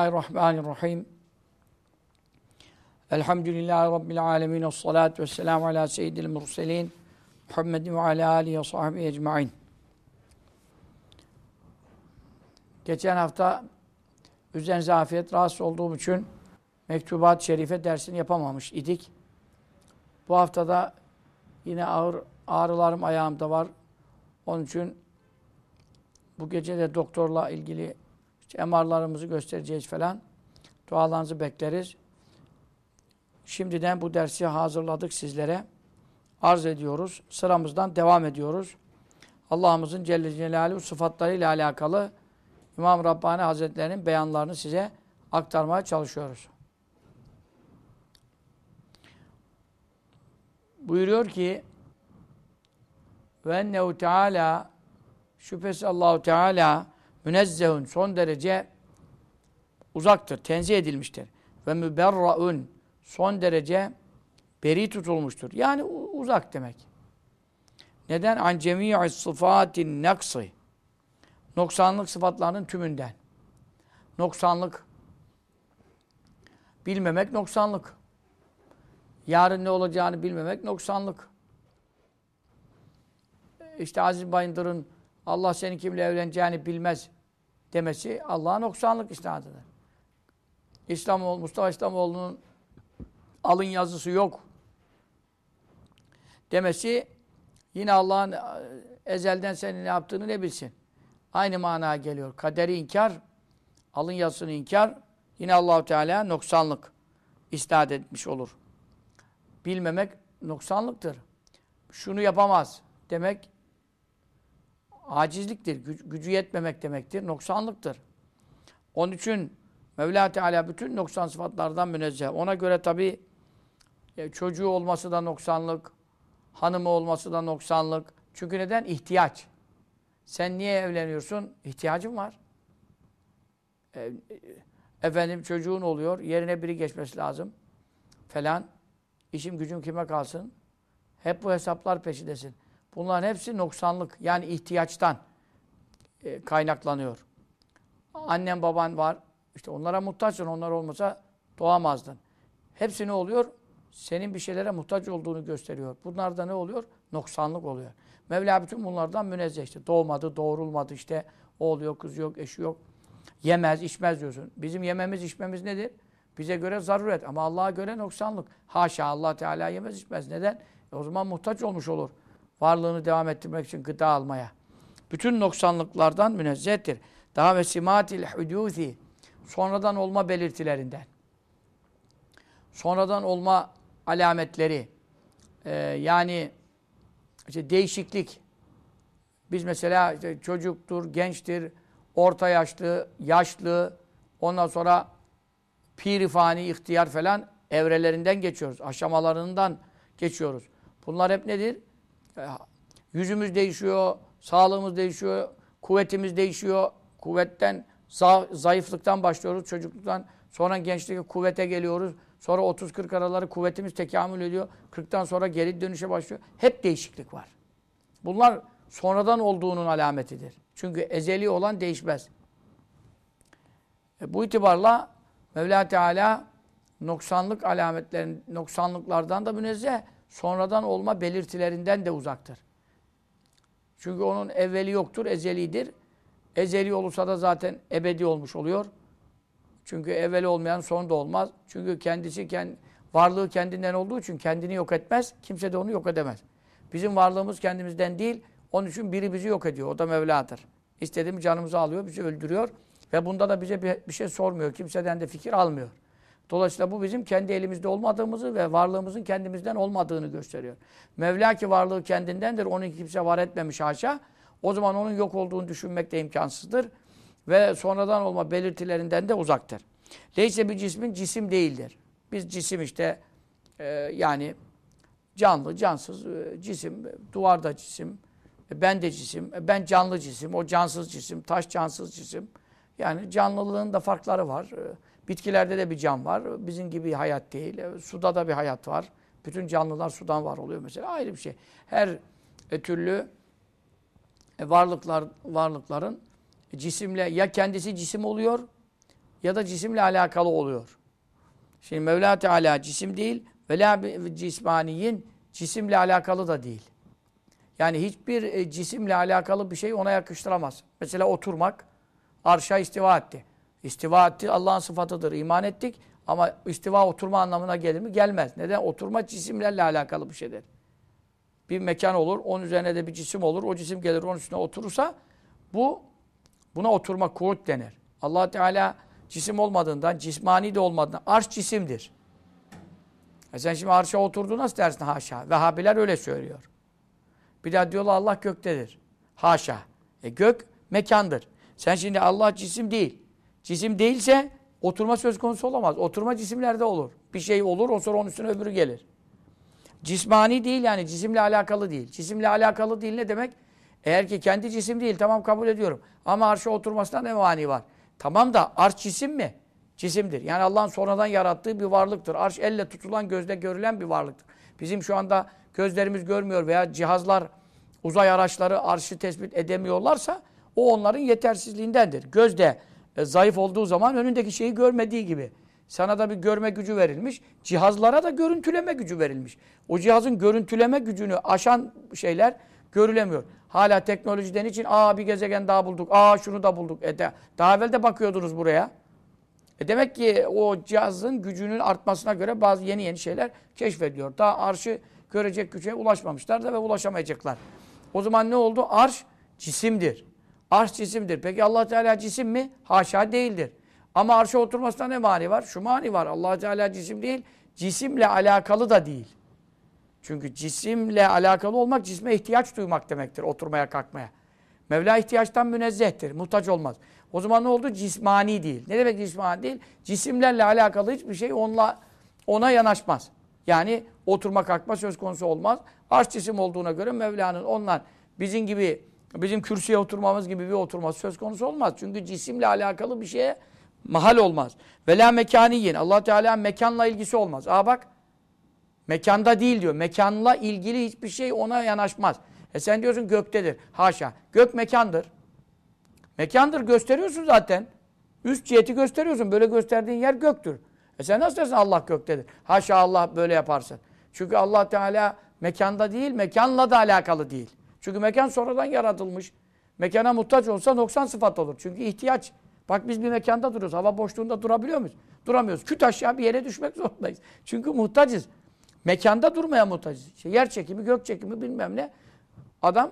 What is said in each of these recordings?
Bismillahirrahmanirrahim. Elhamdülillahi Rabbil alemin. Esselatu vesselamu ala seyyidil murselin. Muhammedin ve ala alihi ve sahbihi ecma'in. Geçen hafta üzerinize afiyet rahatsız olduğum için Mektubat-ı Şerife dersini yapamamış idik. Bu haftada yine ağır ağrılarım ayağımda var. Onun için bu gece de doktorla ilgili işte MR'larımızı göstereceğiz falan. Dualarınızı bekleriz. Şimdiden bu dersi hazırladık sizlere. Arz ediyoruz. Sıramızdan devam ediyoruz. Allah'ımızın Celle Celaluhu sıfatlarıyla alakalı İmam Rabbani Hazretleri'nin beyanlarını size aktarmaya çalışıyoruz. Buyuruyor ki ve ennehu teala şüphesiz Allahu Teala münezzehun son derece uzaktır, tenzih edilmiştir. Ve müberraun son derece beri tutulmuştur. Yani uzak demek. Neden? An cemi'i sıfatin naksı. Noksanlık sıfatlarının tümünden. Noksanlık bilmemek noksanlık. Yarın ne olacağını bilmemek noksanlık. İşte Aziz Bayındır'ın Allah senin kimle evleneceğini bilmez demesi Allah'a noksanlık isnadıdır. İslamoğlu, Mustafa İslamoğlu'nun alın yazısı yok demesi yine Allah'ın e, ezelden senin ne yaptığını ne bilsin. Aynı manaya geliyor. Kaderi inkar, alın yazısını inkar, yine Allahu Teala noksanlık isnat etmiş olur. Bilmemek noksanlıktır. Şunu yapamaz demek acizliktir. Güc gücü yetmemek demektir. Noksanlıktır. Onun için Mevla Teala bütün noksan sıfatlardan münezzeh. Ona göre tabi e, çocuğu olması da noksanlık, hanımı olması da noksanlık. Çünkü neden? İhtiyaç. Sen niye evleniyorsun? İhtiyacın var. E, e, efendim çocuğun oluyor, yerine biri geçmesi lazım. Falan. İşim gücüm kime kalsın? Hep bu hesaplar peşindesin. Bunların hepsi noksanlık. Yani ihtiyaçtan e, kaynaklanıyor. Annen baban var. İşte onlara muhtaçsın. Onlar olmasa doğamazdın. Hepsi ne oluyor? Senin bir şeylere muhtaç olduğunu gösteriyor. Bunlarda ne oluyor? Noksanlık oluyor. Mevla bütün bunlardan münezzeh işte. Doğmadı, doğrulmadı işte. Oğlu yok, kız yok, eşi yok. Yemez, içmez diyorsun. Bizim yememiz, içmemiz nedir? Bize göre zaruret ama Allah'a göre noksanlık. Haşa Allah Teala yemez, içmez. Neden? E o zaman muhtaç olmuş olur varlığını devam ettirmek için gıda almaya. Bütün noksanlıklardan münezzehtir. Daha ve simatil hudûzi sonradan olma belirtilerinden. Sonradan olma alametleri. Ee, yani işte değişiklik. Biz mesela işte çocuktur, gençtir, orta yaşlı, yaşlı, ondan sonra pirifani, ihtiyar falan evrelerinden geçiyoruz. Aşamalarından geçiyoruz. Bunlar hep nedir? E, yüzümüz değişiyor, sağlığımız değişiyor, kuvvetimiz değişiyor. Kuvvetten, zayıflıktan başlıyoruz, çocukluktan. Sonra gençliğe kuvvete geliyoruz. Sonra 30-40 araları kuvvetimiz tekamül ediyor. 40'tan sonra geri dönüşe başlıyor. Hep değişiklik var. Bunlar sonradan olduğunun alametidir. Çünkü ezeli olan değişmez. E bu itibarla Mevla Teala noksanlık alametlerin, noksanlıklardan da münezzeh sonradan olma belirtilerinden de uzaktır. Çünkü onun evveli yoktur, ezelidir. Ezeli olursa da zaten ebedi olmuş oluyor. Çünkü evveli olmayan son da olmaz. Çünkü kendisi kend, varlığı kendinden olduğu için kendini yok etmez. Kimse de onu yok edemez. Bizim varlığımız kendimizden değil. Onun için biri bizi yok ediyor. O da Mevla'dır. İstediğimiz canımızı alıyor, bizi öldürüyor. Ve bunda da bize bir, bir şey sormuyor. Kimseden de fikir almıyor. Dolayısıyla bu bizim kendi elimizde olmadığımızı ve varlığımızın kendimizden olmadığını gösteriyor. Mevla ki varlığı kendindendir. Onu kimse var etmemiş haşa. O zaman onun yok olduğunu düşünmek de imkansızdır. Ve sonradan olma belirtilerinden de uzaktır. Leyse bir cismin cisim değildir. Biz cisim işte e, yani canlı, cansız e, cisim, duvarda cisim, e, ben de cisim, e, ben canlı cisim, o cansız cisim, taş cansız cisim. Yani canlılığın da farkları var. E, Bitkilerde de bir can var. Bizim gibi hayat değil. E, suda da bir hayat var. Bütün canlılar sudan var oluyor mesela. Ayrı bir şey. Her e, türlü e, varlıklar varlıkların cisimle ya kendisi cisim oluyor ya da cisimle alakalı oluyor. Şimdi Mevla Teala cisim değil ve la cismaniyin cisimle alakalı da değil. Yani hiçbir cisimle alakalı bir şey ona yakıştıramaz. Mesela oturmak arşa istiva etti. İstiva etti Allah'ın sıfatıdır. İman ettik ama istiva oturma anlamına gelir mi? Gelmez. Neden? Oturma cisimlerle alakalı bir şeydir. Bir mekan olur, onun üzerine de bir cisim olur. O cisim gelir onun üstüne oturursa bu buna oturma kuğut denir. allah Teala cisim olmadığından, cismani de olmadığından, arş cisimdir. E sen şimdi arşa oturdu nasıl dersin haşa? Vehhabiler öyle söylüyor. Bir daha diyorlar Allah göktedir. Haşa. E gök mekandır. Sen şimdi Allah cisim değil. Cisim değilse oturma söz konusu olamaz. Oturma cisimlerde olur. Bir şey olur, o sonra onun üstüne öbürü gelir. Cismani değil yani cisimle alakalı değil. Cisimle alakalı değil ne demek? Eğer ki kendi cisim değil tamam kabul ediyorum. Ama arşa oturmasına ne mani var? Tamam da arş cisim mi? Cisimdir. Yani Allah'ın sonradan yarattığı bir varlıktır. Arş elle tutulan, gözle görülen bir varlıktır. Bizim şu anda gözlerimiz görmüyor veya cihazlar, uzay araçları arşı tespit edemiyorlarsa o onların yetersizliğindendir. Gözde e, zayıf olduğu zaman önündeki şeyi görmediği gibi. Sana da bir görme gücü verilmiş. Cihazlara da görüntüleme gücü verilmiş. O cihazın görüntüleme gücünü aşan şeyler görülemiyor. Hala teknolojiden için aa bir gezegen daha bulduk. Aa şunu da bulduk. E de, daha evvel de bakıyordunuz buraya. E demek ki o cihazın gücünün artmasına göre bazı yeni yeni şeyler keşfediliyor. Daha arşı görecek güce ulaşmamışlar da ve ulaşamayacaklar. O zaman ne oldu? Arş cisimdir. Arş cisimdir. Peki Allah Teala cisim mi? Haşa değildir. Ama arşa oturmasına ne mani var? Şu mani var. Allah Teala cisim değil. Cisimle alakalı da değil. Çünkü cisimle alakalı olmak cisme ihtiyaç duymak demektir oturmaya kalkmaya. Mevla ihtiyaçtan münezzehtir. Muhtaç olmaz. O zaman ne oldu? Cismani değil. Ne demek cismani değil? Cisimlerle alakalı hiçbir şey onunla ona yanaşmaz. Yani oturma kalkma söz konusu olmaz. Arş cisim olduğuna göre Mevla'nın onlar bizim gibi bizim kürsüye oturmamız gibi bir oturması söz konusu olmaz. Çünkü cisimle alakalı bir şeye mahal olmaz. Vela mekaniyin. Allah Teala mekanla ilgisi olmaz. Aa bak Mekanda değil diyor. Mekanla ilgili hiçbir şey ona yanaşmaz. E sen diyorsun göktedir. Haşa. Gök mekandır. Mekandır gösteriyorsun zaten. Üst ciheti gösteriyorsun. Böyle gösterdiğin yer göktür. E sen nasıl dersin Allah göktedir? Haşa Allah böyle yaparsın. Çünkü Allah Teala mekanda değil, mekanla da alakalı değil. Çünkü mekan sonradan yaratılmış. Mekana muhtaç olsa 90 sıfat olur. Çünkü ihtiyaç. Bak biz bir mekanda duruyoruz. Hava boşluğunda durabiliyor muyuz? Duramıyoruz. Küt aşağı bir yere düşmek zorundayız. Çünkü muhtacız. Mekanda durmaya muhtacız. İşte yer çekimi, gök çekimi bilmem ne. Adam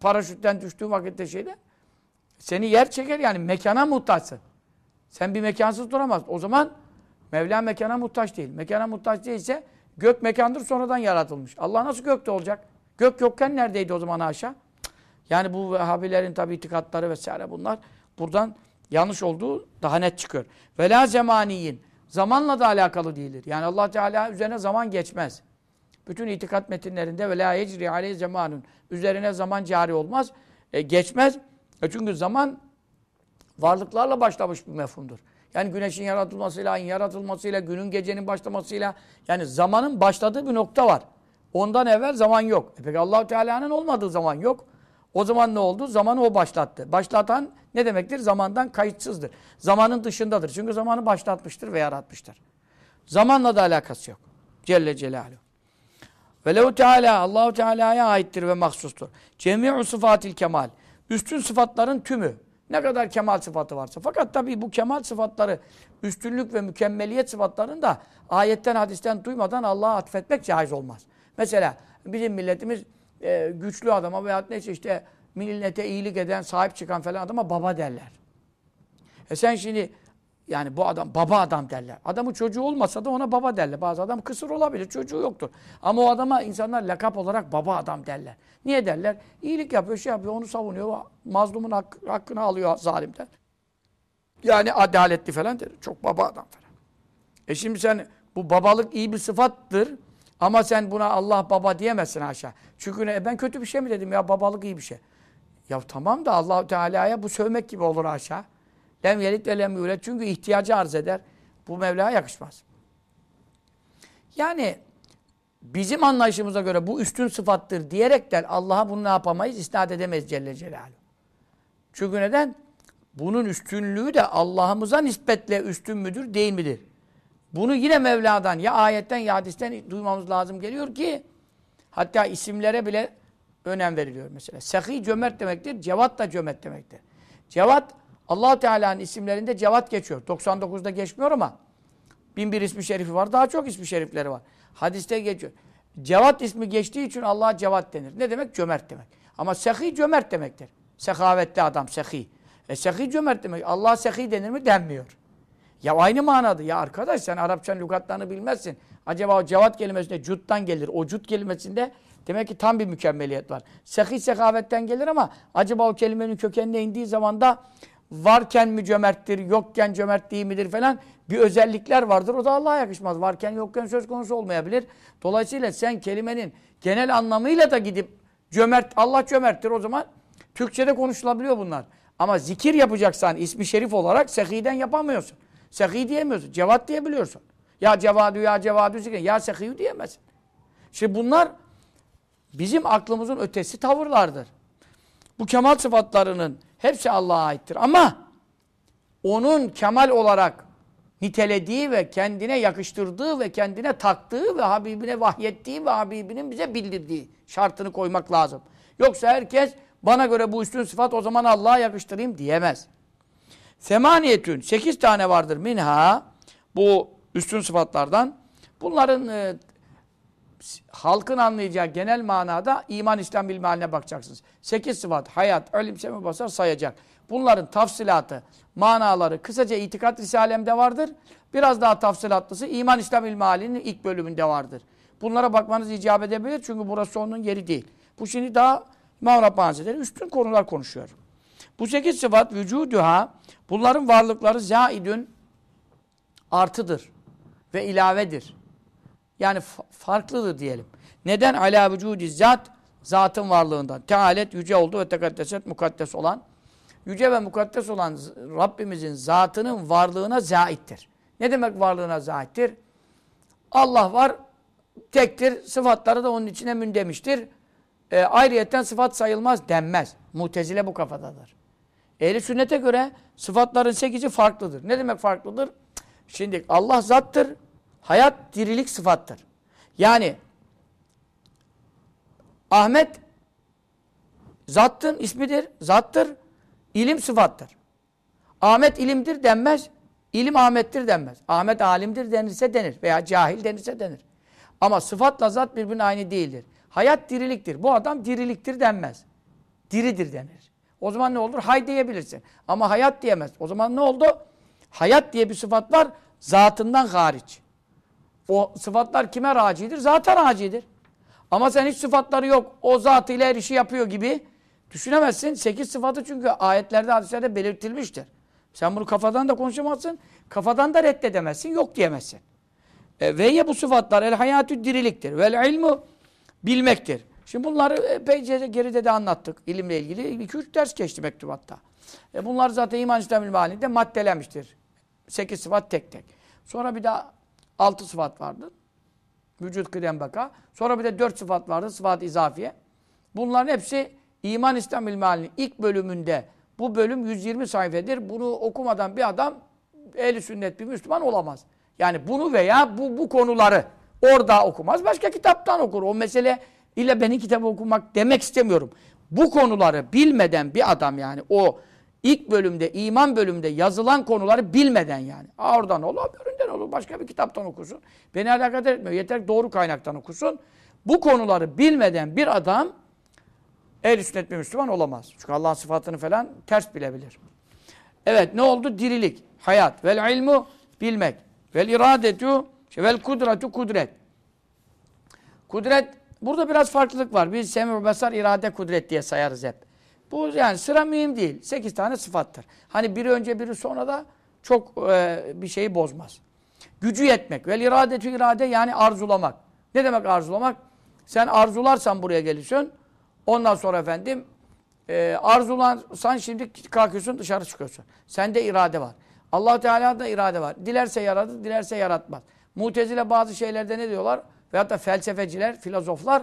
paraşütten düştüğü vakitte şeyde seni yer çeker yani mekana muhtaçsın. Sen bir mekansız duramazsın. O zaman Mevla mekana muhtaç değil. Mekana muhtaç değilse gök mekandır sonradan yaratılmış. Allah nasıl gökte olacak? Gök yokken neredeydi o zaman aşağı? Yani bu Vehhabilerin tabi itikatları vesaire bunlar buradan yanlış olduğu daha net çıkıyor. Vela zemaniyin. Zamanla da alakalı değildir. Yani Allah Teala üzerine zaman geçmez. Bütün itikat metinlerinde ve la yecri aleyh zamanun. Üzerine zaman cari olmaz. E, geçmez. E çünkü zaman varlıklarla başlamış bir mefhumdur. Yani güneşin yaratılmasıyla, ayın yaratılmasıyla, günün gecenin başlamasıyla yani zamanın başladığı bir nokta var. Ondan evvel zaman yok. E peki allah Teala'nın olmadığı zaman yok. O zaman ne oldu? Zamanı o başlattı. Başlatan ne demektir? Zamandan kayıtsızdır. Zamanın dışındadır. Çünkü zamanı başlatmıştır ve yaratmıştır. Zamanla da alakası yok. Celle Celaluhu. Velehu Teala Allahu Teala'ya aittir ve mahsustur. Cemi'u sıfatil kemal. Üstün sıfatların tümü. Ne kadar kemal sıfatı varsa. Fakat tabii bu kemal sıfatları, üstünlük ve mükemmeliyet sıfatlarını da ayetten, hadisten duymadan Allah'a atfetmek caiz olmaz. Mesela bizim milletimiz e, güçlü adama veya neyse işte millete iyilik eden, sahip çıkan falan adama baba derler. E sen şimdi yani bu adam baba adam derler. Adamın çocuğu olmasa da ona baba derler. Bazı adam kısır olabilir, çocuğu yoktur. Ama o adama insanlar lakap olarak baba adam derler. Niye derler? İyilik yapıyor, şey yapıyor, onu savunuyor. Mazlumun hak, hakkını alıyor zalimden. Yani adaletli falan der. Çok baba adam falan. E şimdi sen bu babalık iyi bir sıfattır. Ama sen buna Allah baba diyemezsin aşağı. Çünkü ne, ben kötü bir şey mi dedim ya babalık iyi bir şey. Ya tamam da allah Teala'ya bu sövmek gibi olur aşağı. Lem yelit ve lem yulet. Çünkü ihtiyacı arz eder. Bu Mevla'ya yakışmaz. Yani bizim anlayışımıza göre bu üstün sıfattır diyerekten Allah'a bunu ne yapamayız? İsnat edemeyiz Celle Celaluhu. Çünkü neden? bunun üstünlüğü de Allah'ımıza nispetle üstün müdür değil midir? Bunu yine Mevla'dan ya ayetten ya hadisten duymamız lazım geliyor ki hatta isimlere bile önem veriliyor mesela. Sehi cömert demektir, cevat da cömert demektir. Cevat allah Teala'nın isimlerinde cevat geçiyor. 99'da geçmiyor ama bin bir ismi şerifi var. Daha çok ismi şerifleri var. Hadiste geçiyor. Cevat ismi geçtiği için Allah'a cevat denir. Ne demek? Cömert demek. Ama sehi cömert demektir. Sehavetli adam sehi. E sehi cömert demek. Allah'a sehi denir mi? Denmiyor. Ya aynı manada. Ya arkadaş sen Arapçanın lügatlarını bilmezsin. Acaba o cevat kelimesinde cuttan gelir. O cut kelimesinde demek ki tam bir mükemmeliyet var. Sehi sehavetten gelir ama acaba o kelimenin kökenine indiği zaman da varken mi cömerttir, yokken cömert değil midir falan bir özellikler vardır. O da Allah'a yakışmaz. Varken yokken söz konusu olmayabilir. Dolayısıyla sen kelimenin genel anlamıyla da gidip cömert, Allah cömerttir o zaman Türkçe'de konuşulabiliyor bunlar. Ama zikir yapacaksan ismi şerif olarak sehiden yapamıyorsun. Sehi diyemiyorsun. Cevat diyebiliyorsun. Ya cevadu ya cevadu zikir. Ya sehiyu diyemezsin. Şimdi bunlar bizim aklımızın ötesi tavırlardır. Bu kemal sıfatlarının hepsi Allah'a aittir. Ama onun kemal olarak nitelediği ve kendine yakıştırdığı ve kendine taktığı ve Habibine vahyettiği ve Habibinin bize bildirdiği şartını koymak lazım. Yoksa herkes bana göre bu üstün sıfat o zaman Allah'a yakıştırayım diyemez. Semaniyetün, sekiz tane vardır minha, bu üstün sıfatlardan. Bunların e, halkın anlayacağı genel manada iman, İslam bilmehaline bakacaksınız. Sekiz sıfat, hayat, ölüm, semi, basar sayacak. Bunların tafsilatı, manaları kısaca itikat risalemde vardır. Biraz daha tafsilatlısı iman, İslam ilmihalinin ilk bölümünde vardır. Bunlara bakmanız icap edebilir çünkü burası onun yeri değil. Bu şimdi daha İmam Rabbani üstün konular konuşuyor. Bu sekiz sıfat vücuduha bunların varlıkları zaidün artıdır ve ilavedir. Yani farklıdır diyelim. Neden? Ala vücudi zat zatın varlığından. Tealet yüce oldu ve tekaddeset mukaddes olan. Yüce ve mukaddes olan Rabbimizin zatının varlığına zaittir. Ne demek varlığına zaittir? Allah var, tektir, sıfatları da onun içine mündemiştir. E, ayrıyetten sıfat sayılmaz denmez. Mutezile bu kafadadır. Ehli sünnete göre sıfatların sekizi farklıdır. Ne demek farklıdır? Şimdi Allah zattır. Hayat dirilik sıfattır. Yani Ahmet zattın ismidir, zattır. İlim sıfattır. Ahmet ilimdir denmez. İlim Ahmet'tir denmez. Ahmet alimdir denirse denir veya cahil denirse denir. Ama sıfatla zat birbirine aynı değildir. Hayat diriliktir. Bu adam diriliktir denmez. Diridir denir. O zaman ne olur? Hay diyebilirsin. Ama hayat diyemez. O zaman ne oldu? Hayat diye bir sıfat var. Zatından hariç. O sıfatlar kime racidir? Zata racidir. Ama sen hiç sıfatları yok. O zatıyla her işi yapıyor gibi düşünemezsin. Sekiz sıfatı çünkü ayetlerde, hadislerde belirtilmiştir. Sen bunu kafadan da konuşamazsın. Kafadan da reddedemezsin. Yok diyemezsin. E, ve ye bu sıfatlar el hayatü diriliktir. Vel ilmu bilmektir. Şimdi bunları epeyce geride de anlattık. ilimle ilgili 2-3 ders geçti mektubatta. E bunlar zaten iman İslam ilmi halinde maddelemiştir. 8 sıfat tek tek. Sonra bir daha 6 sıfat vardı. Vücut kıdem baka. Sonra bir de 4 sıfat vardı. Sıfat izafiye. Bunların hepsi iman İslam ilmi halinin ilk bölümünde bu bölüm 120 sayfedir. Bunu okumadan bir adam ehli sünnet bir Müslüman olamaz. Yani bunu veya bu, bu konuları orada okumaz. Başka kitaptan okur. O mesele ile benim kitabı okumak demek istemiyorum. Bu konuları bilmeden bir adam yani o ilk bölümde, iman bölümünde yazılan konuları bilmeden yani. Oradan olur, öbüründen olur. Başka bir kitaptan okusun. Beni alakadar etmiyor. Yeter doğru kaynaktan okusun. Bu konuları bilmeden bir adam ehl sünnet bir Müslüman olamaz. Çünkü Allah'ın sıfatını falan ters bilebilir. Evet ne oldu? Dirilik, hayat. Vel ilmu bilmek. Vel iradetu, vel kudretu kudret. Kudret Burada biraz farklılık var. Biz semir basar irade kudret diye sayarız hep. Bu yani sıra mühim değil. Sekiz tane sıfattır. Hani biri önce biri sonra da çok e, bir şeyi bozmaz. Gücü yetmek. Vel iradetü irade yani arzulamak. Ne demek arzulamak? Sen arzularsan buraya geliyorsun. Ondan sonra efendim e, arzulansan şimdi kalkıyorsun dışarı çıkıyorsun. Sende irade var. allah Teala'da irade var. Dilerse yaradı, dilerse yaratmaz. Mutezile bazı şeylerde ne diyorlar? Veyahut da felsefeciler, filozoflar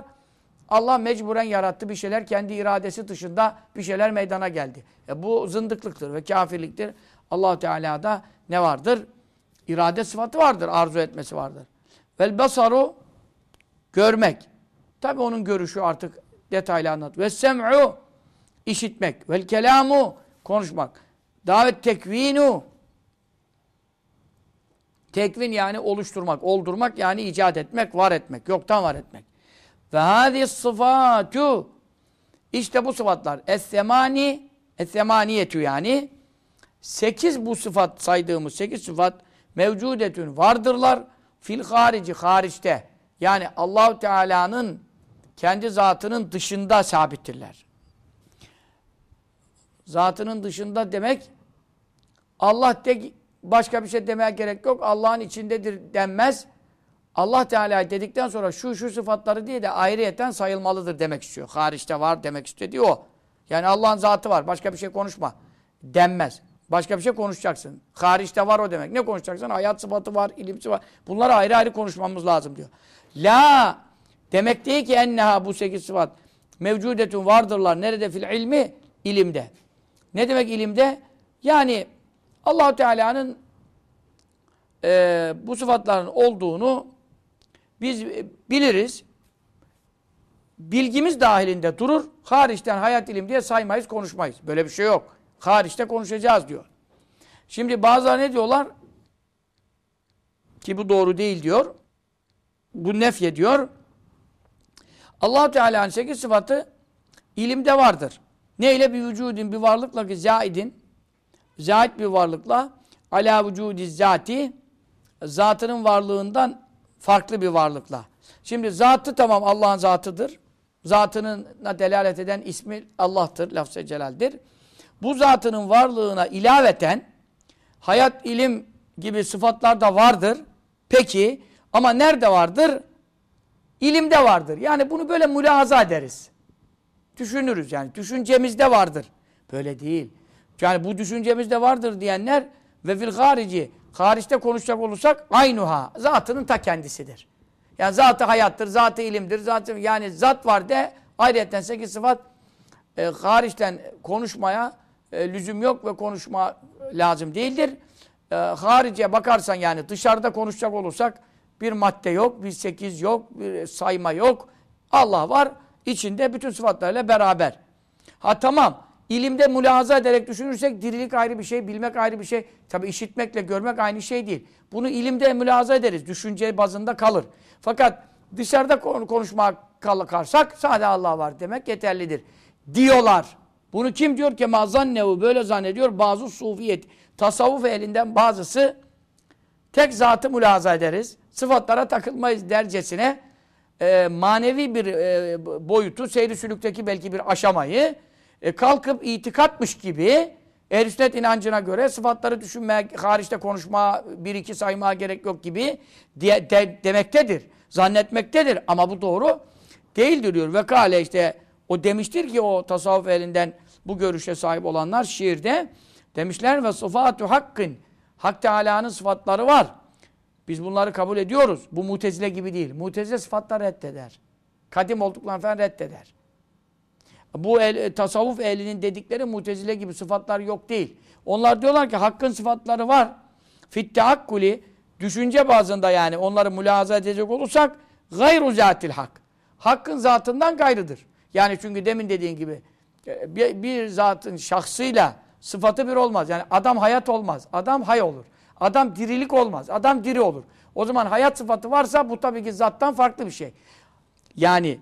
Allah mecburen yarattı bir şeyler kendi iradesi dışında bir şeyler meydana geldi. E bu zındıklıktır ve kafirliktir. allah Teala'da ne vardır? İrade sıfatı vardır, arzu etmesi vardır. Vel basaru görmek. Tabi onun görüşü artık detaylı anlat. Ve sem'u işitmek. Vel kelamu konuşmak. Davet tekvinu tekvin yani oluşturmak, oldurmak yani icat etmek, var etmek, yoktan var etmek. Ve hadis sıfatu işte bu sıfatlar es-semani es-semaniyetü yani sekiz bu sıfat saydığımız sekiz sıfat mevcudetün vardırlar fil harici hariçte yani Allahu Teala'nın kendi zatının dışında sabittirler. Zatının dışında demek Allah de başka bir şey demeye gerek yok. Allah'ın içindedir denmez. Allah Teala dedikten sonra şu şu sıfatları diye de ayrıyeten sayılmalıdır demek istiyor. Hariçte var demek istediği o. Yani Allah'ın zatı var. Başka bir şey konuşma. Denmez. Başka bir şey konuşacaksın. Hariçte var o demek. Ne konuşacaksın? Hayat sıfatı var, ilim sıfatı var. Bunları ayrı ayrı konuşmamız lazım diyor. La demek değil ki enneha bu sekiz sıfat mevcudetun vardırlar. Nerede fil ilmi? İlimde. Ne demek ilimde? Yani allah Teala'nın e, bu sıfatların olduğunu biz biliriz. Bilgimiz dahilinde durur. Hariçten hayat ilim diye saymayız, konuşmayız. Böyle bir şey yok. Hariçte konuşacağız diyor. Şimdi bazıları ne diyorlar? Ki bu doğru değil diyor. Bu nefye diyor. allah Teala'nın sekiz sıfatı ilimde vardır. Neyle bir vücudun bir varlıkla ki zaidin zait bir varlıkla ala vücudi zati zatının varlığından farklı bir varlıkla. Şimdi zatı tamam Allah'ın zatıdır. Zatına delalet eden ismi Allah'tır, lafz-ı celaldir. Bu zatının varlığına ilaveten hayat, ilim gibi sıfatlar da vardır. Peki ama nerede vardır? İlimde vardır. Yani bunu böyle mülahaza ederiz. Düşünürüz yani. Düşüncemizde vardır. Böyle değil. Yani bu düşüncemizde vardır diyenler ve fil harici hariçte konuşacak olursak aynuha zatının ta kendisidir. Yani zatı hayattır, zatı ilimdir, zatı yani zat var de ayrıyetten sekiz sıfat e, hariçten konuşmaya e, lüzum yok ve konuşma lazım değildir. E, harice bakarsan yani dışarıda konuşacak olursak bir madde yok, bir sekiz yok, bir sayma yok. Allah var içinde bütün sıfatlarıyla beraber. Ha tamam İlimde mülahaza ederek düşünürsek dirilik ayrı bir şey, bilmek ayrı bir şey. Tabi işitmekle görmek aynı şey değil. Bunu ilimde mülahaza ederiz. Düşünce bazında kalır. Fakat dışarıda konuşmaya kalkarsak sade Allah var demek yeterlidir. Diyorlar. Bunu kim diyor ki mazannevu böyle zannediyor bazı sufiyet. Tasavvuf elinden bazısı tek zatı mülahaza ederiz. Sıfatlara takılmayız dercesine e, manevi bir e, boyutu, seyri sülükteki belki bir aşamayı e, kalkıp itikatmış gibi ehl sünnet inancına göre sıfatları düşünmeye, hariçte konuşma, bir iki saymaya gerek yok gibi diye, de, demektedir. Zannetmektedir. Ama bu doğru değildir diyor. Ve kale işte o demiştir ki o tasavvuf elinden bu görüşe sahip olanlar şiirde demişler ve sıfatu hakkın Hak Teala'nın sıfatları var. Biz bunları kabul ediyoruz. Bu mutezile gibi değil. Mutezile sıfatları reddeder. Kadim olduklarını falan reddeder. Bu el, e, tasavvuf ehlinin dedikleri mutezile gibi sıfatlar yok değil. Onlar diyorlar ki hakkın sıfatları var. Fittehakkuli düşünce bazında yani onları mülahaza edecek olursak gayru zatil hak. Hakkın zatından gayrıdır. Yani çünkü demin dediğin gibi e, bir, bir zatın şahsıyla sıfatı bir olmaz. Yani adam hayat olmaz. Adam hay olur. Adam dirilik olmaz. Adam diri olur. O zaman hayat sıfatı varsa bu tabii ki zattan farklı bir şey. Yani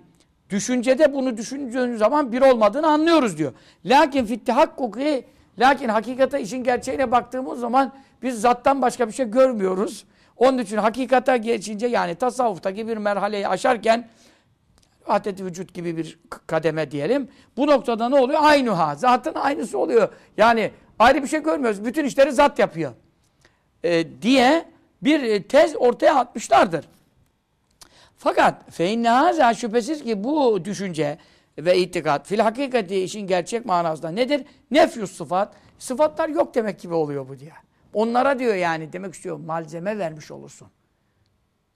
Düşüncede bunu düşündüğün zaman bir olmadığını anlıyoruz diyor. Lakin fittihakkuki lakin hakikate işin gerçeğine baktığımız zaman biz zattan başka bir şey görmüyoruz. Onun için hakikate geçince yani tasavvuftaki bir merhaleyi aşarken vahdet vücut gibi bir kademe diyelim. Bu noktada ne oluyor? Aynıha. Zatın aynısı oluyor. Yani ayrı bir şey görmüyoruz. Bütün işleri zat yapıyor. Ee, diye bir tez ortaya atmışlardır. Fakat feinne şüphesiz ki bu düşünce ve itikat fil hakikati işin gerçek manasında nedir? Nefyus sıfat. Sıfatlar yok demek gibi oluyor bu diye. Onlara diyor yani demek istiyor malzeme vermiş olursun.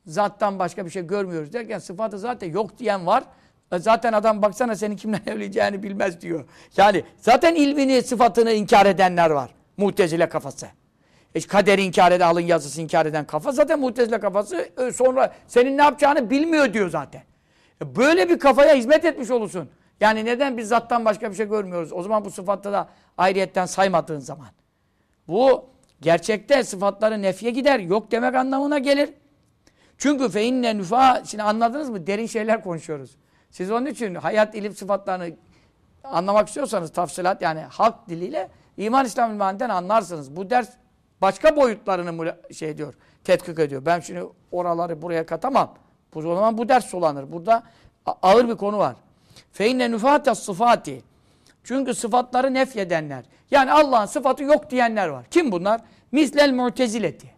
Zattan başka bir şey görmüyoruz derken sıfatı zaten yok diyen var. E, zaten adam baksana senin kimle evleneceğini bilmez diyor. Yani zaten ilmini, sıfatını inkar edenler var. Mutezile kafası. E, kaderi inkar eden, alın yazısı inkar eden kafa zaten mutezile kafası. E, sonra senin ne yapacağını bilmiyor diyor zaten. E, böyle bir kafaya hizmet etmiş olursun. Yani neden biz zattan başka bir şey görmüyoruz? O zaman bu sıfatta da ayrıyetten saymadığın zaman. Bu gerçekte sıfatları nefye gider. Yok demek anlamına gelir. Çünkü feinne nüfa, şimdi anladınız mı? Derin şeyler konuşuyoruz. Siz onun için hayat ilim sıfatlarını anlamak istiyorsanız tafsilat yani halk diliyle iman İslam ilminden anlarsınız. Bu ders başka boyutlarını şey diyor, tetkik ediyor. Ben şimdi oraları buraya katamam. Bu zaman bu ders solanır. Burada ağır bir konu var. Feinne nüfate sıfati. Çünkü sıfatları nefyedenler. Yani Allah'ın sıfatı yok diyenler var. Kim bunlar? Mislel mutezileti.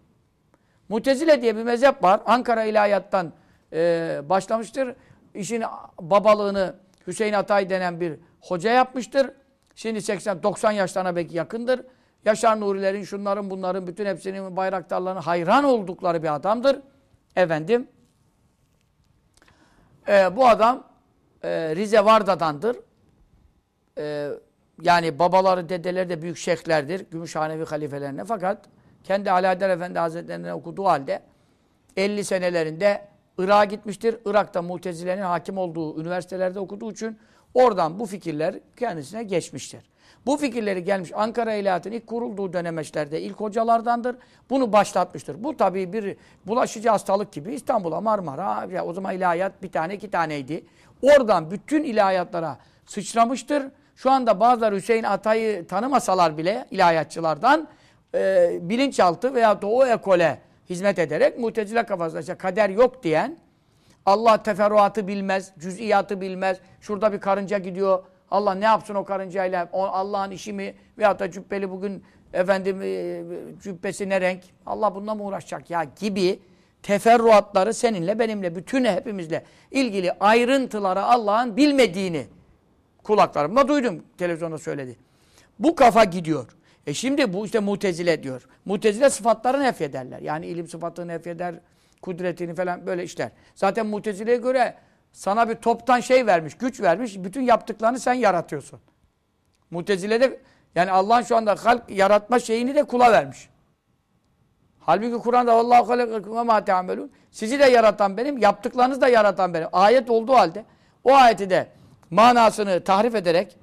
Mutezile diye bir mezhep var. Ankara ilahiyattan e, başlamıştır. İşin babalığını Hüseyin Atay denen bir hoca yapmıştır. Şimdi 80-90 yaşlarına belki yakındır. Yaşar Nurilerin, şunların bunların, bütün hepsinin bayraktarlarının hayran oldukları bir adamdır. Efendim, e, bu adam e, Rize Varda'dandır. E, yani babaları, dedeleri de büyük şeyhlerdir. Gümüşhanevi halifelerine. Fakat kendi Alaeddin Efendi Hazretleri'nden okuduğu halde 50 senelerinde Irak'a gitmiştir. Irak'ta Mutezile'nin hakim olduğu üniversitelerde okuduğu için oradan bu fikirler kendisine geçmiştir. Bu fikirleri gelmiş Ankara İlahiyat'ın ilk kurulduğu dönemeçlerde ilk hocalardandır. Bunu başlatmıştır. Bu tabii bir bulaşıcı hastalık gibi İstanbul'a Marmara, ya o zaman ilahiyat bir tane iki taneydi. Oradan bütün ilahiyatlara sıçramıştır. Şu anda bazıları Hüseyin Atay'ı tanımasalar bile ilahiyatçılardan e, bilinçaltı veya da o ekole hizmet ederek mutezile kafasında işte kader yok diyen Allah teferruatı bilmez, cüz'iyatı bilmez. Şurada bir karınca gidiyor. Allah ne yapsın o karıncayla? Allah'ın işi mi? Veyahut da cübbeli bugün efendim e, cübbesi ne renk? Allah bununla mı uğraşacak ya? Gibi teferruatları seninle, benimle, bütün hepimizle ilgili ayrıntıları Allah'ın bilmediğini kulaklarımla duydum. Televizyonda söyledi. Bu kafa gidiyor. E şimdi bu işte mutezile diyor. Mutezile sıfatları nefyederler. Yani ilim sıfatını nefyeder, kudretini falan böyle işler. Zaten mutezileye göre sana bir toptan şey vermiş, güç vermiş. Bütün yaptıklarını sen yaratıyorsun. Mutezile de yani Allah'ın şu anda halk yaratma şeyini de kula vermiş. Halbuki Kur'an'da Allahu halakakum ma teamelun. Sizi de yaratan benim, yaptıklarınızı da yaratan benim. Ayet olduğu halde o ayeti de manasını tahrif ederek,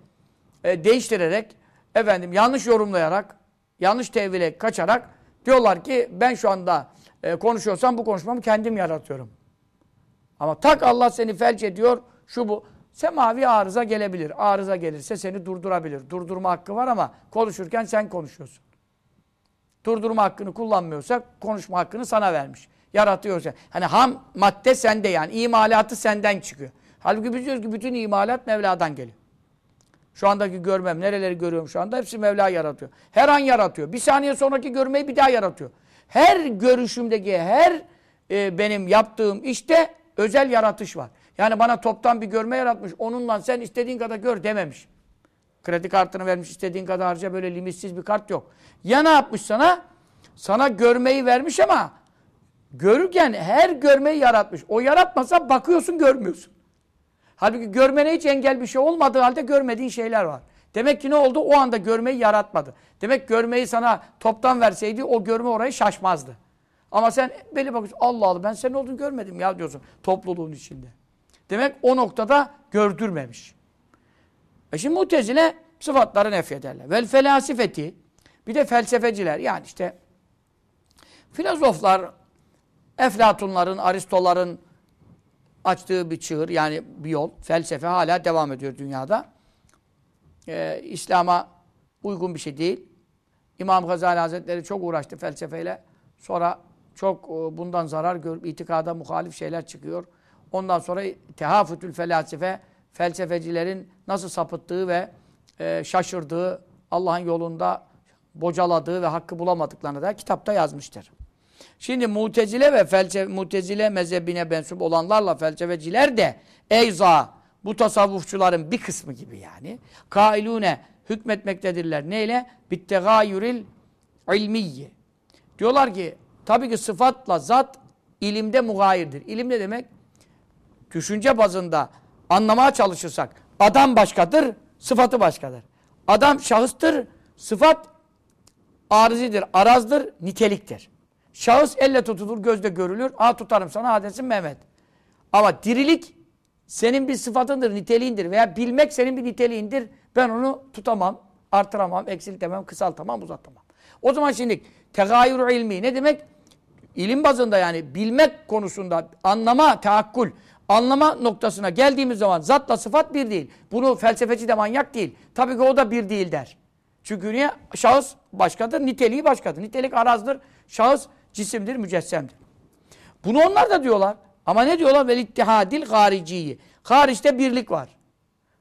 e, değiştirerek efendim yanlış yorumlayarak, yanlış tevhile kaçarak diyorlar ki ben şu anda e, konuşuyorsam bu konuşmamı kendim yaratıyorum. Ama tak Allah seni felç ediyor, şu bu. Semavi arıza gelebilir. Arıza gelirse seni durdurabilir. Durdurma hakkı var ama konuşurken sen konuşuyorsun. Durdurma hakkını kullanmıyorsa konuşma hakkını sana vermiş. Yaratıyorsa. Hani ham madde sende yani. imalatı senden çıkıyor. Halbuki biz diyoruz ki bütün imalat Mevla'dan geliyor. Şu andaki görmem, nereleri görüyorum şu anda hepsi Mevla yaratıyor. Her an yaratıyor. Bir saniye sonraki görmeyi bir daha yaratıyor. Her görüşümdeki, her e, benim yaptığım işte özel yaratış var. Yani bana toptan bir görme yaratmış. Onunla sen istediğin kadar gör dememiş. Kredi kartını vermiş istediğin kadar harca böyle limitsiz bir kart yok. Ya ne yapmış sana? Sana görmeyi vermiş ama görürken her görmeyi yaratmış. O yaratmasa bakıyorsun görmüyorsun. Halbuki görmene hiç engel bir şey olmadığı halde görmediğin şeyler var. Demek ki ne oldu? O anda görmeyi yaratmadı. Demek görmeyi sana toptan verseydi o görme orayı şaşmazdı. Ama sen belli bakıyorsun Allah Allah ben senin olduğunu görmedim ya diyorsun topluluğun içinde. Demek o noktada gördürmemiş. E şimdi mutezile sıfatları nefyederler. Vel felasifeti bir de felsefeciler yani işte filozoflar Eflatunların, Aristoların açtığı bir çığır yani bir yol. Felsefe hala devam ediyor dünyada. Ee, İslam'a uygun bir şey değil. İmam Gazali Hazretleri çok uğraştı felsefeyle. Sonra çok e, bundan zarar görüp itikada muhalif şeyler çıkıyor. Ondan sonra tehafütül felasife felsefecilerin nasıl sapıttığı ve e, şaşırdığı, Allah'ın yolunda bocaladığı ve hakkı bulamadıklarını da kitapta yazmıştır. Şimdi mutezile ve felsefe, mutezile mezhebine mensup olanlarla felsefeciler de eyza bu tasavvufçuların bir kısmı gibi yani. Kailune hükmetmektedirler. Neyle? Bittegayüril ilmiyye. Diyorlar ki tabii ki sıfatla zat ilimde mugayirdir. İlim ne demek? Düşünce bazında anlamaya çalışırsak adam başkadır, sıfatı başkadır. Adam şahıstır, sıfat arızidir, arazdır, niteliktir. Şahıs elle tutulur, gözde görülür. A tutarım sana adesin Mehmet. Ama dirilik senin bir sıfatındır, niteliğindir veya bilmek senin bir niteliğindir. Ben onu tutamam, artıramam, eksiltemem, kısaltamam, uzatamam. O zaman şimdi tegayür ilmi ne demek? İlim bazında yani bilmek konusunda anlama, teakkul, anlama noktasına geldiğimiz zaman zatla sıfat bir değil. Bunu felsefeci de manyak değil. Tabii ki o da bir değil der. Çünkü niye? Şahıs başkadır, niteliği başkadır. Nitelik arazdır, şahıs cisimdir, mücessemdir. Bunu onlar da diyorlar. Ama ne diyorlar? Vel ittihadil hariciyi. Hariçte birlik var.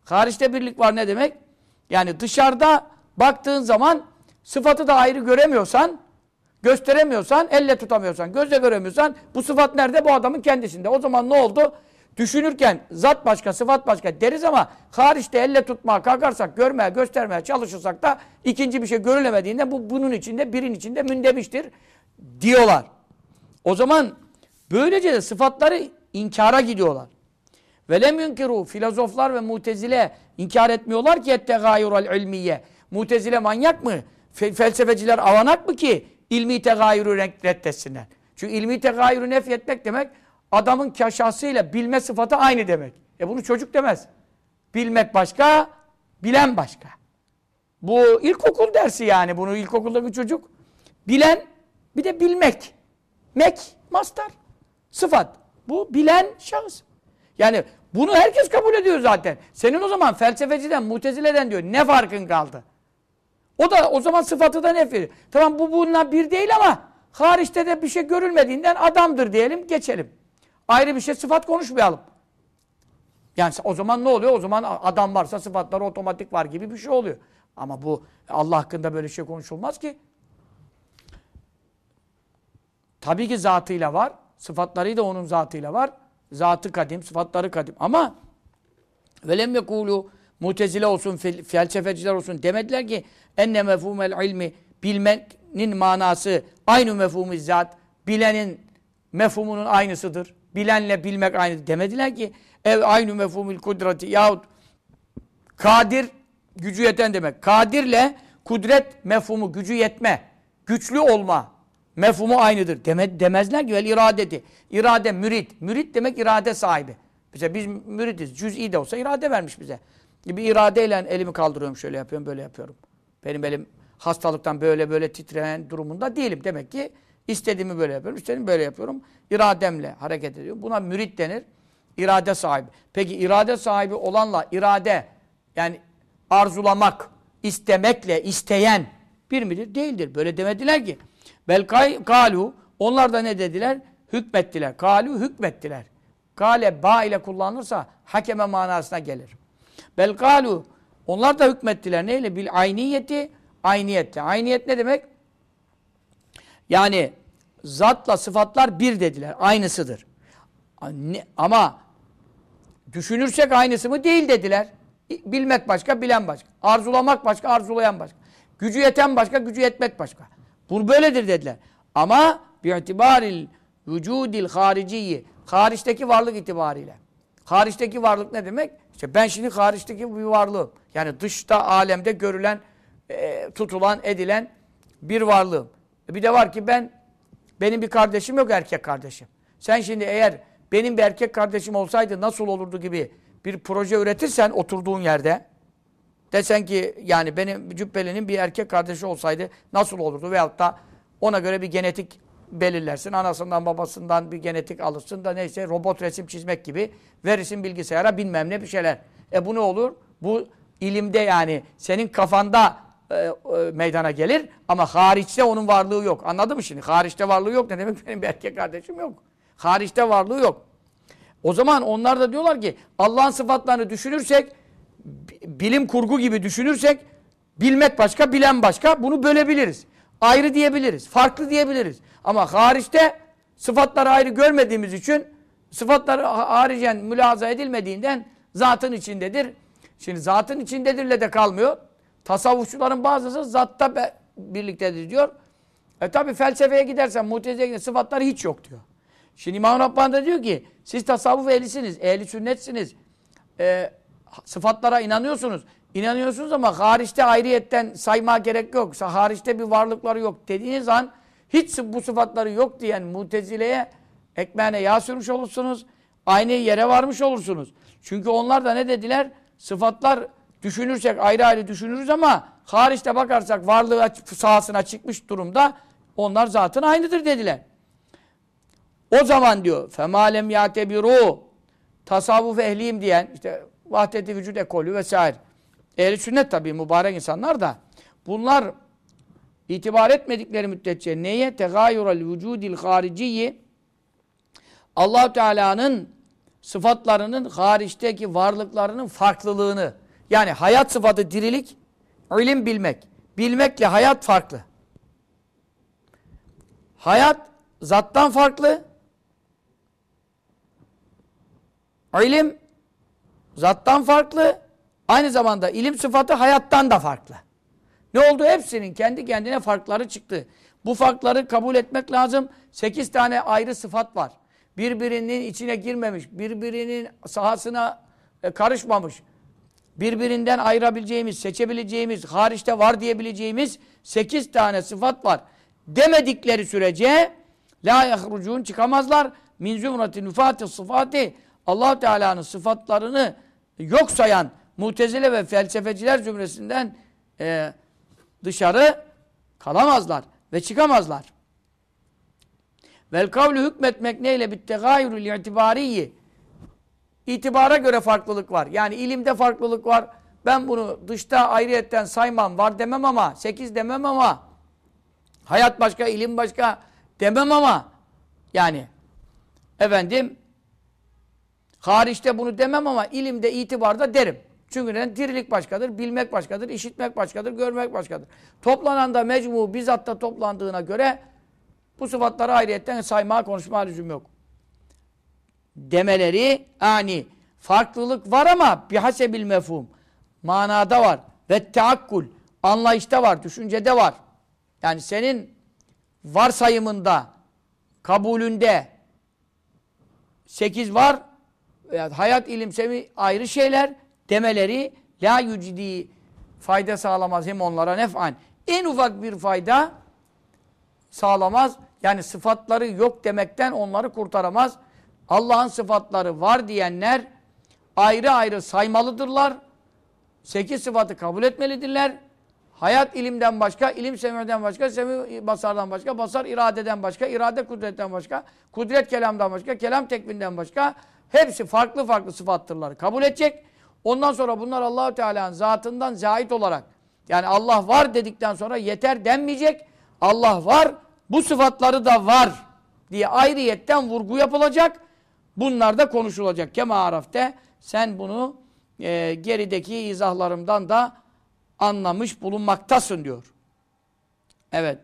Hariçte birlik var ne demek? Yani dışarıda baktığın zaman sıfatı da ayrı göremiyorsan, gösteremiyorsan, elle tutamıyorsan, gözle göremiyorsan bu sıfat nerede? Bu adamın kendisinde. O zaman ne oldu? Düşünürken zat başka, sıfat başka deriz ama hariçte elle tutmaya kalkarsak, görmeye, göstermeye çalışırsak da ikinci bir şey görülemediğinde bu bunun içinde, birin içinde mündemiştir diyorlar. O zaman böylece de sıfatları inkara gidiyorlar. Velem yunkiru filozoflar ve mutezile inkar etmiyorlar ki ettegayural ilmiye. Mutezile manyak mı? Fe felsefeciler avanak mı ki ilmi tegayürü reddetsinler? Çünkü ilmi tegayürü nefyetmek demek adamın kaşasıyla bilme sıfatı aynı demek. E bunu çocuk demez. Bilmek başka, bilen başka. Bu ilkokul dersi yani. Bunu ilkokuldaki çocuk bilen bir de bilmek. Mek, mastar, sıfat. Bu bilen şahıs. Yani bunu herkes kabul ediyor zaten. Senin o zaman felsefeciden, mutezileden diyor ne farkın kaldı? O da o zaman sıfatı da nef Tamam bu bununla bir değil ama hariçte de bir şey görülmediğinden adamdır diyelim geçelim. Ayrı bir şey sıfat konuşmayalım. Yani o zaman ne oluyor? O zaman adam varsa sıfatları otomatik var gibi bir şey oluyor. Ama bu Allah hakkında böyle şey konuşulmaz ki. Tabii ki zatıyla var. Sıfatları da onun zatıyla var. Zatı kadim, sıfatları kadim. Ama velem yekulu mutezile olsun, felsefeciler olsun demediler ki enne mefhumel ilmi bilmenin manası aynı mefhumu zat. Bilenin mefhumunun aynısıdır. Bilenle bilmek aynı. Demediler ki ev aynı mefhumul kudreti yahut kadir gücü yeten demek. Kadirle kudret mefhumu gücü yetme, güçlü olma mefhumu aynıdır. Deme, demezler ki vel iradeti. İrade mürit. Mürit demek irade sahibi. Bize biz müritiz. Cüz'i de olsa irade vermiş bize. Bir iradeyle elimi kaldırıyorum şöyle yapıyorum böyle yapıyorum. Benim elim hastalıktan böyle böyle titreyen durumunda değilim. Demek ki istediğimi böyle yapıyorum. istediğimi böyle yapıyorum. İrademle hareket ediyorum. Buna mürit denir. İrade sahibi. Peki irade sahibi olanla irade yani arzulamak, istemekle isteyen bir midir? Değildir. Böyle demediler ki. Bel kalu onlar da ne dediler? Hükmettiler. Kalu hükmettiler. Kale ba ile kullanılırsa hakeme manasına gelir. Bel kalu onlar da hükmettiler. Neyle? Bil ayniyeti ayniyette. Ayniyet ne demek? Yani zatla sıfatlar bir dediler. Aynısıdır. Ama düşünürsek aynısı mı? Değil dediler. Bilmek başka, bilen başka. Arzulamak başka, arzulayan başka. Gücü yeten başka, gücü yetmek başka. Bu böyledir dediler. Ama bi'tibaril vücudil hariciyi hariçteki varlık itibariyle. Hariçteki varlık ne demek? İşte ben şimdi hariçteki bir varlığım. Yani dışta alemde görülen, e, tutulan, edilen bir varlığım. E bir de var ki ben benim bir kardeşim yok erkek kardeşim. Sen şimdi eğer benim bir erkek kardeşim olsaydı nasıl olurdu gibi bir proje üretirsen oturduğun yerde Desen ki yani benim Cübbeli'nin bir erkek kardeşi olsaydı nasıl olurdu? Veyahut da ona göre bir genetik belirlersin. Anasından babasından bir genetik alırsın da neyse robot resim çizmek gibi verirsin bilgisayara bilmem ne bir şeyler. E bu ne olur? Bu ilimde yani senin kafanda e, e, meydana gelir ama hariçte onun varlığı yok. Anladın mı şimdi? Hariçte varlığı yok ne demek? Benim bir erkek kardeşim yok. Hariçte varlığı yok. O zaman onlar da diyorlar ki Allah'ın sıfatlarını düşünürsek bilim kurgu gibi düşünürsek bilmek başka, bilen başka bunu bölebiliriz. Ayrı diyebiliriz, farklı diyebiliriz. Ama hariçte sıfatları ayrı görmediğimiz için sıfatları haricen mülahaza edilmediğinden zatın içindedir. Şimdi zatın içindedirle de kalmıyor. Tasavvufçuların bazısı zatta be, birliktedir diyor. E tabi felsefeye gidersen, mutezile gidersen sıfatları hiç yok diyor. Şimdi İmam Rabbani da diyor ki siz tasavvuf ehlisiniz, ehli sünnetsiniz. e, sıfatlara inanıyorsunuz. İnanıyorsunuz ama hariçte ayrıyetten sayma gerek yok. Hariçte bir varlıkları yok dediğiniz an hiç bu sıfatları yok diyen mutezileye ekmeğine yağ sürmüş olursunuz. Aynı yere varmış olursunuz. Çünkü onlar da ne dediler? Sıfatlar düşünürsek ayrı ayrı düşünürüz ama hariçte bakarsak varlığı sahasına çıkmış durumda onlar zaten aynıdır dediler. O zaman diyor femalem yatebiru tasavvuf ehliyim diyen işte vahdeti vücut ekolü vesaire. Ehli sünnet tabii mübarek insanlar da bunlar itibar etmedikleri müddetçe neye tegayural vücudil hariciyi allah Teala'nın sıfatlarının hariçteki varlıklarının farklılığını yani hayat sıfatı dirilik, ilim bilmek. Bilmekle hayat farklı. Hayat zattan farklı. İlim zattan farklı. Aynı zamanda ilim sıfatı hayattan da farklı. Ne oldu? Hepsinin kendi kendine farkları çıktı. Bu farkları kabul etmek lazım. Sekiz tane ayrı sıfat var. Birbirinin içine girmemiş, birbirinin sahasına e, karışmamış. Birbirinden ayırabileceğimiz, seçebileceğimiz, hariçte var diyebileceğimiz sekiz tane sıfat var. Demedikleri sürece la yahrucun çıkamazlar. Min zümrati nüfati sıfati allah Teala'nın sıfatlarını yok sayan mutezile ve felsefeciler zümresinden e, dışarı kalamazlar ve çıkamazlar. Vel kavlu hükmetmek neyle bittegayürül itibariyi itibara göre farklılık var. Yani ilimde farklılık var. Ben bunu dışta ayrıyetten saymam, var demem ama, sekiz demem ama, hayat başka, ilim başka demem ama, yani efendim hariçte bunu demem ama ilimde, itibarda derim. Çünkü neden? Dirilik başkadır, bilmek başkadır, işitmek başkadır, görmek başkadır. Toplanan da mecmu bizatta toplandığına göre bu sıfatları ayrıyetten saymaya konuşma lüzum yok. Demeleri yani farklılık var ama bihasebil mefhum. Manada var. Ve teakkul. Anlayışta var, düşüncede var. Yani senin varsayımında, kabulünde sekiz var. Yani hayat, ilim, sevi ayrı şeyler demeleri la yücidi fayda sağlamaz hem onlara nef'an. En ufak bir fayda sağlamaz. Yani sıfatları yok demekten onları kurtaramaz. Allah'ın sıfatları var diyenler ayrı ayrı saymalıdırlar. Sekiz sıfatı kabul etmelidirler. Hayat ilimden başka, ilim semiden başka, semi basardan başka, basar iradeden başka, irade kudretten başka, kudret kelamdan başka, kelam tekvinden başka. Hepsi farklı farklı sıfattırlar. Kabul edecek. Ondan sonra bunlar Allahu Teala'nın zatından zait olarak yani Allah var dedikten sonra yeter denmeyecek. Allah var, bu sıfatları da var diye ayrıyetten vurgu yapılacak. Bunlar da konuşulacak. Kema Araf'te sen bunu e, gerideki izahlarımdan da anlamış bulunmaktasın diyor. Evet.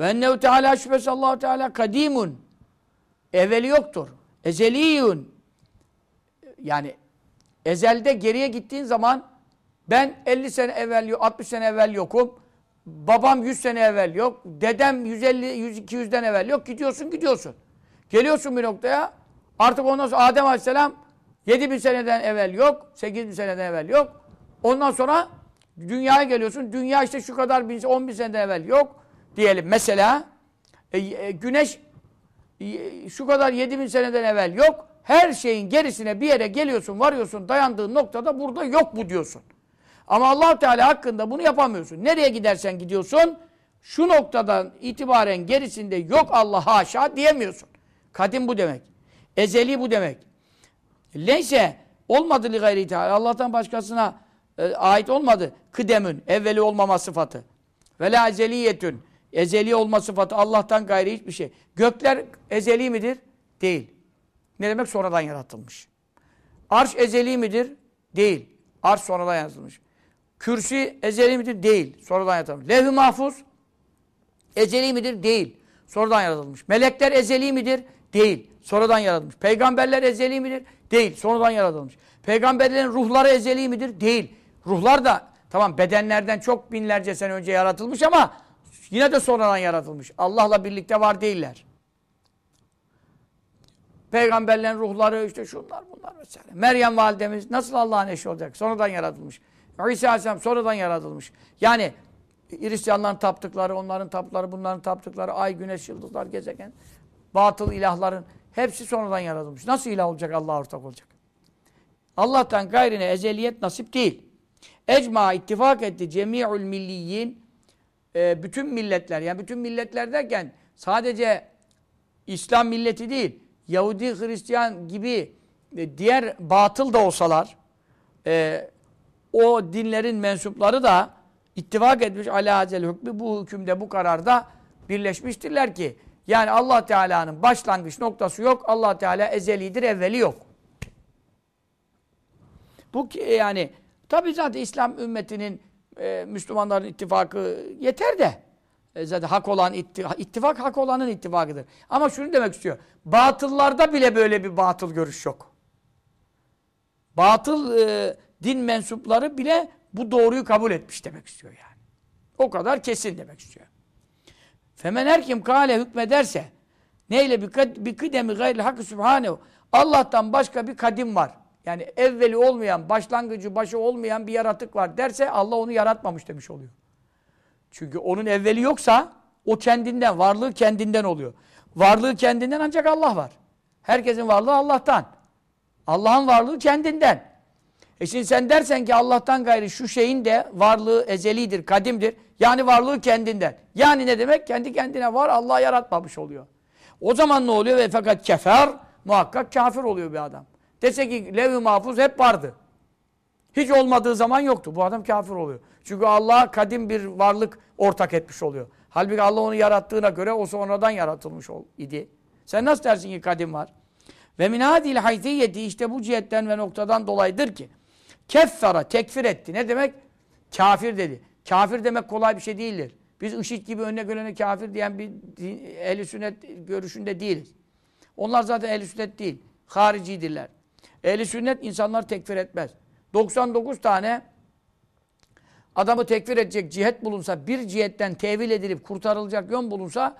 Ve ennehu teala şüphesi allah Teala kadimun. Evveli yoktur. Ezeliyun. Yani ezelde geriye gittiğin zaman ben 50 sene evvel, 60 sene evvel yokum. Babam 100 sene evvel yok. Dedem 150, 100, 200'den evvel yok. Gidiyorsun gidiyorsun. Geliyorsun bir noktaya. Artık ondan sonra Adem Aleyhisselam 7000 seneden evvel yok. 8000 seneden evvel yok. Ondan sonra dünyaya geliyorsun. Dünya işte şu kadar bin, 10 bin seneden evvel yok. Diyelim mesela. E, e, güneş e, şu kadar 7000 seneden evvel yok. Her şeyin gerisine bir yere geliyorsun, varıyorsun, dayandığın noktada burada yok bu diyorsun. Ama allah Teala hakkında bunu yapamıyorsun. Nereye gidersen gidiyorsun, şu noktadan itibaren gerisinde yok Allah haşa diyemiyorsun. Kadim bu demek. Ezeli bu demek. Neyse olmadı li gayri teala. Allah'tan başkasına e, ait olmadı. Kıdemün, evveli olmama sıfatı. Ve la ezeliyetün. Ezeli olma sıfatı Allah'tan gayri hiçbir şey. Gökler ezeli midir? Değil. Ne demek? Sonradan yaratılmış. Arş ezeli midir? Değil. Arş sonradan yaratılmış. Kürsi ezeli midir? Değil. Sonradan yaratılmış. Levh-i mahfuz ezeli midir? Değil. Sonradan yaratılmış. Melekler ezeli midir? Değil. Sonradan yaratılmış. Peygamberler ezeli midir? Değil. Sonradan yaratılmış. Peygamberlerin ruhları ezeli midir? Değil. Ruhlar da tamam bedenlerden çok binlerce sene önce yaratılmış ama yine de sonradan yaratılmış. Allah'la birlikte var değiller. Peygamberlerin ruhları işte şunlar bunlar vesaire. Meryem validemiz nasıl Allah'ın eşi olacak? Sonradan yaratılmış. İsa Aleyhisselam sonradan yaratılmış. Yani Hristiyanların taptıkları, onların taptıkları, bunların taptıkları, ay, güneş, yıldızlar, gezegen, batıl ilahların hepsi sonradan yaratılmış. Nasıl ilah olacak, Allah'a ortak olacak? Allah'tan gayrine ezeliyet nasip değil. Ecma ittifak etti cemi'ül milliyin e, bütün milletler yani bütün milletler derken sadece İslam milleti değil Yahudi Hristiyan gibi e, diğer batıl da olsalar e, o dinlerin mensupları da ittifak etmiş ala hazel hükmü bu hükümde bu kararda birleşmiştirler ki yani Allah Teala'nın başlangıç noktası yok. Allah Teala ezelidir, evveli yok. Bu yani tabi zaten İslam ümmetinin e, Müslümanların ittifakı yeter de e, zaten hak olan ittifak, ittifak hak olanın ittifakıdır. Ama şunu demek istiyor. Batıllarda bile böyle bir batıl görüş yok. Batıl e, din mensupları bile bu doğruyu kabul etmiş demek istiyor yani. O kadar kesin demek istiyor. Femen her kim kâle hükmederse neyle bir kıdemi gayril hakkı sübhanehu Allah'tan başka bir kadim var. Yani evveli olmayan, başlangıcı, başı olmayan bir yaratık var derse Allah onu yaratmamış demiş oluyor. Çünkü onun evveli yoksa o kendinden, varlığı kendinden oluyor. Varlığı kendinden ancak Allah var. Herkesin varlığı Allah'tan. Allah'ın varlığı kendinden. E şimdi sen dersen ki Allah'tan gayri şu şeyin de varlığı ezelidir, kadimdir. Yani varlığı kendinden. Yani ne demek? Kendi kendine var, Allah yaratmamış oluyor. O zaman ne oluyor? Ve fakat kefer, muhakkak kafir oluyor bir adam. Dese ki lev-i mahfuz hep vardı. Hiç olmadığı zaman yoktu. Bu adam kafir oluyor. Çünkü Allah'a kadim bir varlık ortak etmiş oluyor. Halbuki Allah onu yarattığına göre o sonradan yaratılmış idi. Sen nasıl dersin ki kadim var? Ve min hadil haytiyeti işte bu cihetten ve noktadan dolayıdır ki keffara tekfir etti. Ne demek? Kafir dedi. Kafir demek kolay bir şey değildir. Biz IŞİD gibi önüne gelene kafir diyen bir ehli sünnet görüşünde değiliz. Onlar zaten ehli sünnet değil. Haricidirler. Ehli sünnet insanlar tekfir etmez. 99 tane adamı tekfir edecek cihet bulunsa, bir cihetten tevil edilip kurtarılacak yön bulunsa,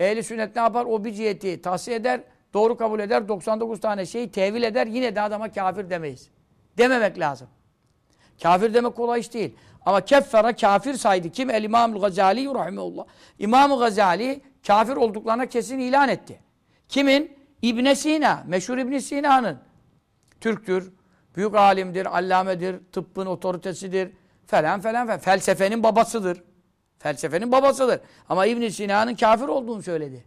ehli sünnet ne yapar? O bir ciheti tahsiye eder, doğru kabul eder, 99 tane şeyi tevil eder, yine de adama kafir demeyiz. Dememek lazım. Kafir demek kolay iş değil. Ama keffera kafir saydı. Kim? El İmam-ı Gazali rahimehullah. İmam-ı Gazali kafir olduklarına kesin ilan etti. Kimin? İbn Sina. Meşhur İbn Sina'nın. Türktür. Büyük alimdir, allamedir, tıbbın otoritesidir. Falan falan falan. Felsefenin babasıdır. Felsefenin babasıdır. Ama İbn Sina'nın kafir olduğunu söyledi.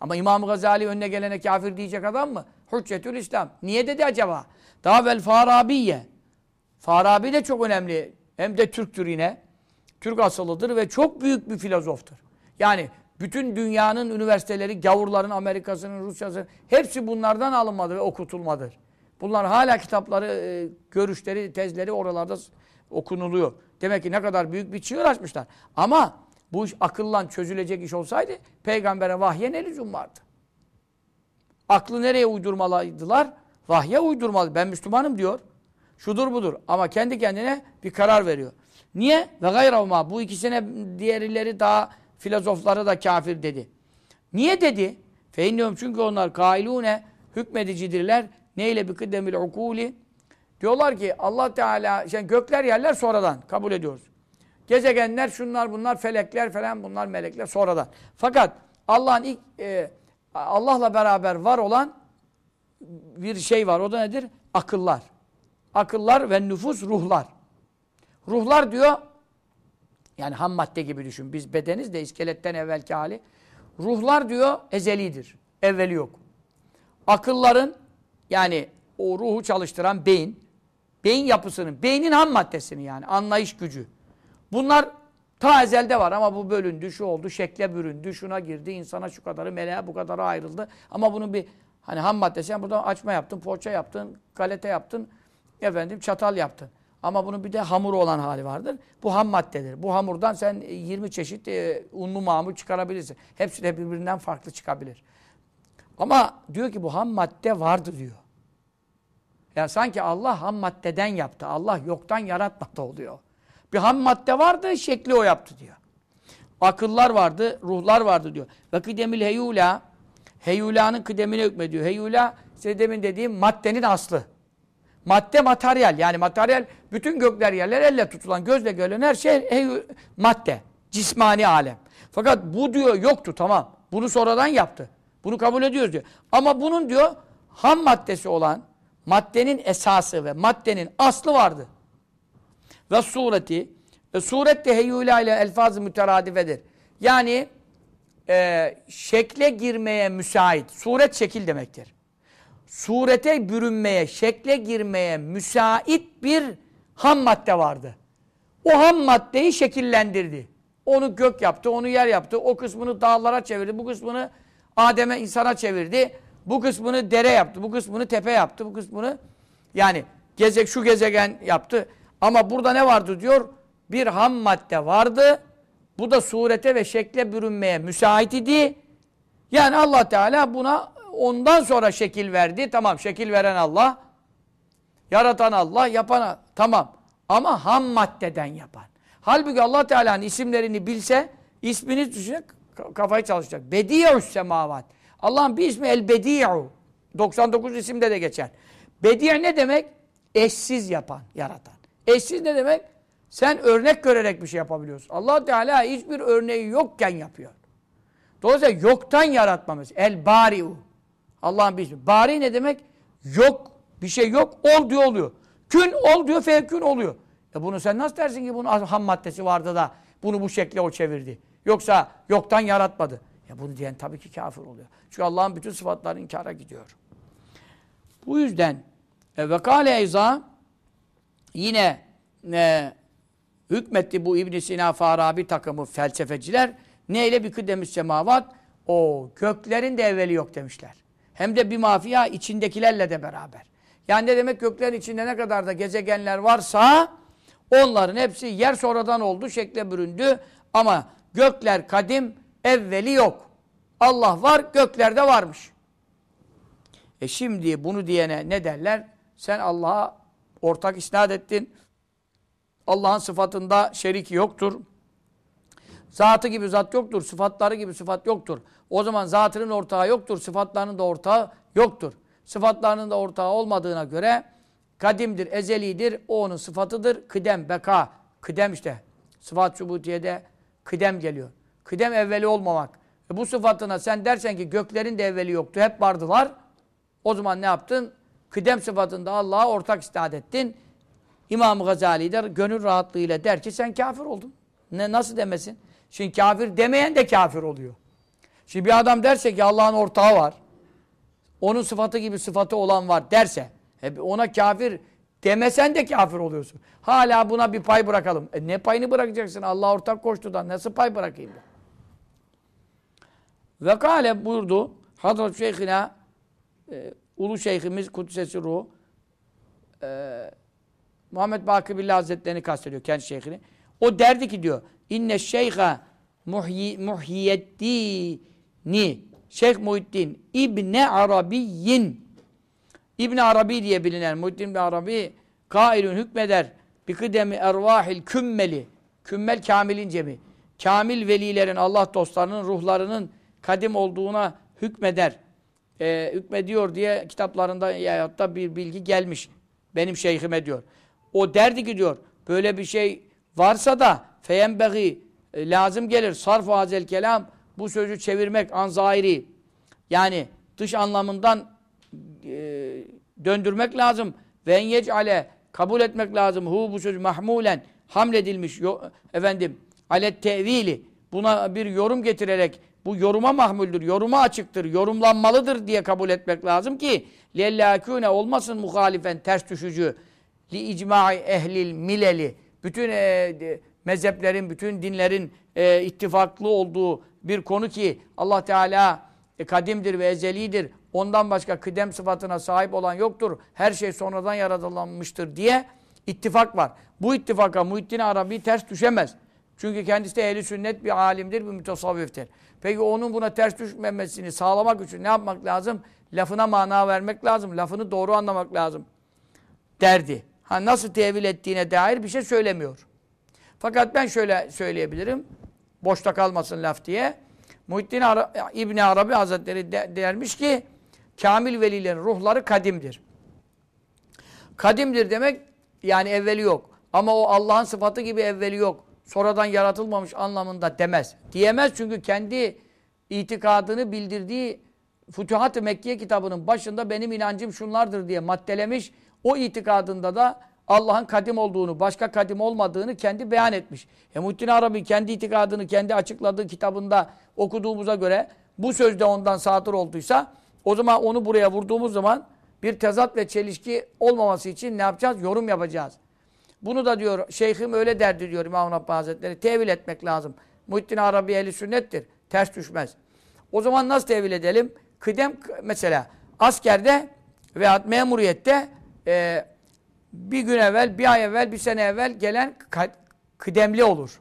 Ama İmam Gazali önüne gelene kafir diyecek adam mı? Hüccetül İslam. Niye dedi acaba? Daha vel Farabiye. Farabi de çok önemli. Hem de Türktür yine. Türk asıllıdır ve çok büyük bir filozoftur. Yani bütün dünyanın üniversiteleri, gavurların, Amerika'sının, Rusya'sının hepsi bunlardan alınmadı ve okutulmadır. Bunlar hala kitapları, e, görüşleri, tezleri oralarda okunuluyor. Demek ki ne kadar büyük bir çığır açmışlar. Ama bu iş akıllan çözülecek iş olsaydı peygambere vahye ne lüzum vardı? Aklı nereye uydurmalıydılar? Vahye uydurmalı. Ben Müslümanım diyor. Şudur budur. Ama kendi kendine bir karar veriyor. Niye? Ve gayravma. Bu ikisine diğerleri daha filozofları da kafir dedi. Niye dedi? Feinnehum çünkü onlar kailune hükmedicidirler. Neyle bir kıdemil ukuli? Diyorlar ki Allah Teala, yani gökler yerler sonradan kabul ediyoruz. Gezegenler, şunlar bunlar, felekler falan bunlar melekler sonradan. Fakat Allah'ın ilk e, Allah'la beraber var olan bir şey var. O da nedir? Akıllar. Akıllar ve nüfus ruhlar. Ruhlar diyor yani ham madde gibi düşün. Biz bedeniz de iskeletten evvelki hali. Ruhlar diyor ezelidir. Evveli yok. Akılların yani o ruhu çalıştıran beyin, beyin yapısının, beynin ham maddesini yani anlayış gücü. Bunlar ta ezelde var ama bu bölündü, şu oldu, şekle büründü, şuna girdi, insana şu kadarı, meleğe bu kadarı ayrıldı. Ama bunun bir hani ham maddesi, yani buradan açma yaptın, poğaça yaptın, galete yaptın, efendim çatal yaptın. Ama bunun bir de hamur olan hali vardır. Bu ham maddedir. Bu hamurdan sen 20 çeşit e, unlu mamul çıkarabilirsin. Hepsi de birbirinden farklı çıkabilir. Ama diyor ki bu ham madde vardı diyor. Yani sanki Allah ham maddeden yaptı. Allah yoktan yaratmadı oluyor. Bir ham madde vardı, şekli o yaptı diyor. Akıllar vardı, ruhlar vardı diyor. Ve kıdemil heyula Heyula'nın kıdemine hükmediyor. Heyula, işte demin dediğim maddenin aslı. Madde materyal. Yani materyal, bütün gökler yerler elle tutulan, gözle görülen her şey heyul, madde. Cismani alem. Fakat bu diyor yoktu tamam. Bunu sonradan yaptı. Bunu kabul ediyoruz diyor. Ama bunun diyor ham maddesi olan maddenin esası ve maddenin aslı vardı. Ve sureti ve suret de heyula ile elfaz-ı müteradifedir. Yani e, şekle girmeye müsait. Suret şekil demektir. Surete bürünmeye, şekle girmeye müsait bir ham madde vardı. O ham maddeyi şekillendirdi. Onu gök yaptı, onu yer yaptı. O kısmını dağlara çevirdi, bu kısmını Adem'e, insana çevirdi. Bu kısmını dere yaptı, bu kısmını tepe yaptı, bu kısmını yani gezek şu gezegen yaptı. Ama burada ne vardı diyor? Bir ham madde vardı. Bu da surete ve şekle bürünmeye müsait idi. Yani Allah Teala buna ondan sonra şekil verdi. Tamam şekil veren Allah. Yaratan Allah, yapan tamam. Ama ham maddeden yapan. Halbuki Allah Teala'nın isimlerini bilse ismini düşünecek, kafayı çalışacak. Bedi'us semavat. Allah'ın bir ismi El Bedi'u. 99 isimde de geçer. Bedi' ne demek? Eşsiz yapan, yaratan. Eşsiz ne demek? Sen örnek görerek bir şey yapabiliyorsun. Allah Teala hiçbir örneği yokken yapıyor. Dolayısıyla yoktan yaratmamız. El bari'u. Allah'ın bir ismi. Bari ne demek? Yok. Bir şey yok. Ol diyor oluyor. Kün ol diyor fevkün oluyor. E bunu sen nasıl dersin ki bunun ham maddesi vardı da bunu bu şekle o çevirdi. Yoksa yoktan yaratmadı. Ya bunu diyen tabii ki kafir oluyor. Çünkü Allah'ın bütün sıfatları inkara gidiyor. Bu yüzden e, ve kâle eyza yine e, hükmetti bu İbn Sina Farabi takımı felsefeciler neyle bir kıdem semavat o göklerin de evveli yok demişler. Hem de bir mafya içindekilerle de beraber. Yani ne demek göklerin içinde ne kadar da gezegenler varsa onların hepsi yer sonradan oldu, şekle büründü. Ama gökler kadim, evveli yok. Allah var, göklerde varmış. E şimdi bunu diyene ne derler? Sen Allah'a ortak isnat ettin. Allah'ın sıfatında şeriki yoktur. Zatı gibi zat yoktur. Sıfatları gibi sıfat yoktur. O zaman zatının ortağı yoktur. Sıfatlarının da ortağı yoktur. Sıfatlarının da ortağı olmadığına göre kadimdir, ezelidir. O onun sıfatıdır. Kıdem, beka. Kıdem işte. Sıfat şubutiyede kıdem geliyor. Kıdem evveli olmamak. E bu sıfatına sen dersen ki göklerin de evveli yoktu. Hep vardılar. O zaman ne yaptın? Kıdem sıfatında Allah'a ortak istat ettin. İmam-ı Gazali de gönül rahatlığıyla der ki sen kafir oldun. Ne, nasıl demesin? Şimdi kafir demeyen de kafir oluyor. Şimdi bir adam derse ki Allah'ın ortağı var. Onun sıfatı gibi sıfatı olan var derse e ona kafir demesen de kafir oluyorsun. Hala buna bir pay bırakalım. E ne payını bırakacaksın? Allah ortak koştudan nasıl pay bırakayım? Ve kâle buyurdu Hazreti Şeyhina e, Ulu Şeyhimiz Kudsesi Ruh e, Muhammed Bakı Billah Hazretleri'ni kastediyor kendi şeyhini. O derdi ki diyor inne şeyha muhyi, muhyiyeddini Şeyh Muhyiddin İbni Arabiyyin İbni Arabi diye bilinen Muhyiddin İbni Arabi kailün hükmeder bir kıdemi ervahil kümmeli kümmel kamilin cemi kamil velilerin Allah dostlarının ruhlarının kadim olduğuna hükmeder e, hükmediyor diye kitaplarında ya da bir bilgi gelmiş benim şeyhime diyor. O derdi ki diyor böyle bir şey varsa da feyenbeği e, lazım gelir. Sarf hazel kelam bu sözü çevirmek anzairi yani dış anlamından e, döndürmek lazım. Ve yec'ale kabul etmek lazım. Hu bu söz mahmulen hamledilmiş yo, efendim alet tevili buna bir yorum getirerek bu yoruma mahmuldür, yoruma açıktır, yorumlanmalıdır diye kabul etmek lazım ki lellâkûne olmasın muhalifen ters düşücü li icma'i ehlil mileli bütün e, mezheplerin, bütün dinlerin e, ittifaklı olduğu bir konu ki Allah Teala e, kadimdir ve ezelidir. Ondan başka kıdem sıfatına sahip olan yoktur. Her şey sonradan yaratılmıştır diye ittifak var. Bu ittifaka Muhittin Arabi ters düşemez. Çünkü kendisi de ehli sünnet bir alimdir, bir mütesavviftir. Peki onun buna ters düşmemesini sağlamak için ne yapmak lazım? Lafına mana vermek lazım. Lafını doğru anlamak lazım. Derdi. Ha nasıl tevil ettiğine dair bir şey söylemiyor. Fakat ben şöyle söyleyebilirim. Boşta kalmasın laf diye. Muhittin Ara İbni Arabi Hazretleri de dermiş ki kamil velilerin ruhları kadimdir. Kadimdir demek yani evveli yok. Ama o Allah'ın sıfatı gibi evveli yok. Sonradan yaratılmamış anlamında demez. Diyemez çünkü kendi itikadını bildirdiği Fütuhat-ı Mekkiye kitabının başında benim inancım şunlardır diye maddelemiş. O itikadında da Allah'ın kadim olduğunu, başka kadim olmadığını kendi beyan etmiş. E Muhittin Arabi kendi itikadını kendi açıkladığı kitabında okuduğumuza göre bu sözde ondan sadır olduysa o zaman onu buraya vurduğumuz zaman bir tezat ve çelişki olmaması için ne yapacağız? Yorum yapacağız. Bunu da diyor şeyhim öyle derdi diyor İmam Rabbani Hazretleri. Tevil etmek lazım. Muhittin Arabi ehli sünnettir. Ters düşmez. O zaman nasıl tevil edelim? Kıdem mesela askerde veya memuriyette e, bir gün evvel, bir ay evvel, bir sene evvel gelen kıdemli olur.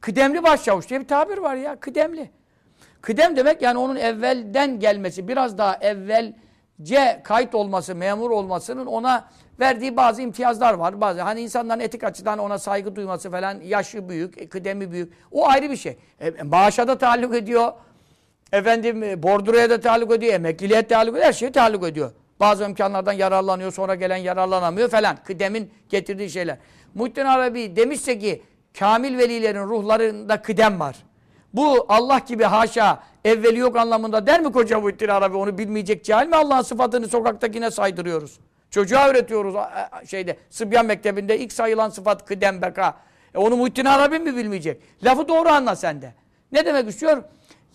Kıdemli başçavuş diye bir tabir var ya. Kıdemli. Kıdem demek yani onun evvelden gelmesi, biraz daha evvelce kayıt olması, memur olmasının ona verdiği bazı imtiyazlar var. Bazı hani insanların etik açıdan ona saygı duyması falan, yaşı büyük, kıdemi büyük. O ayrı bir şey. E, maaşa da taalluk ediyor. Efendim e, bordroya da taalluk ediyor, emekliliğe taalluk ediyor, her şeye taalluk ediyor. Bazı imkanlardan yararlanıyor, sonra gelen yararlanamıyor falan. Kıdemin getirdiği şeyler. Muhittin Arabi demişse ki kamil velilerin ruhlarında kıdem var. Bu Allah gibi haşa evveli yok anlamında der mi koca Muhittin Arabi? Onu bilmeyecek cahil mi Allah'ın sıfatını sokaktakine saydırıyoruz? Çocuğa öğretiyoruz şeyde Sıbyan Mektebi'nde ilk sayılan sıfat kıdem beka. E onu Muhittin Arabi mi bilmeyecek? Lafı doğru anla sende. Ne demek istiyor?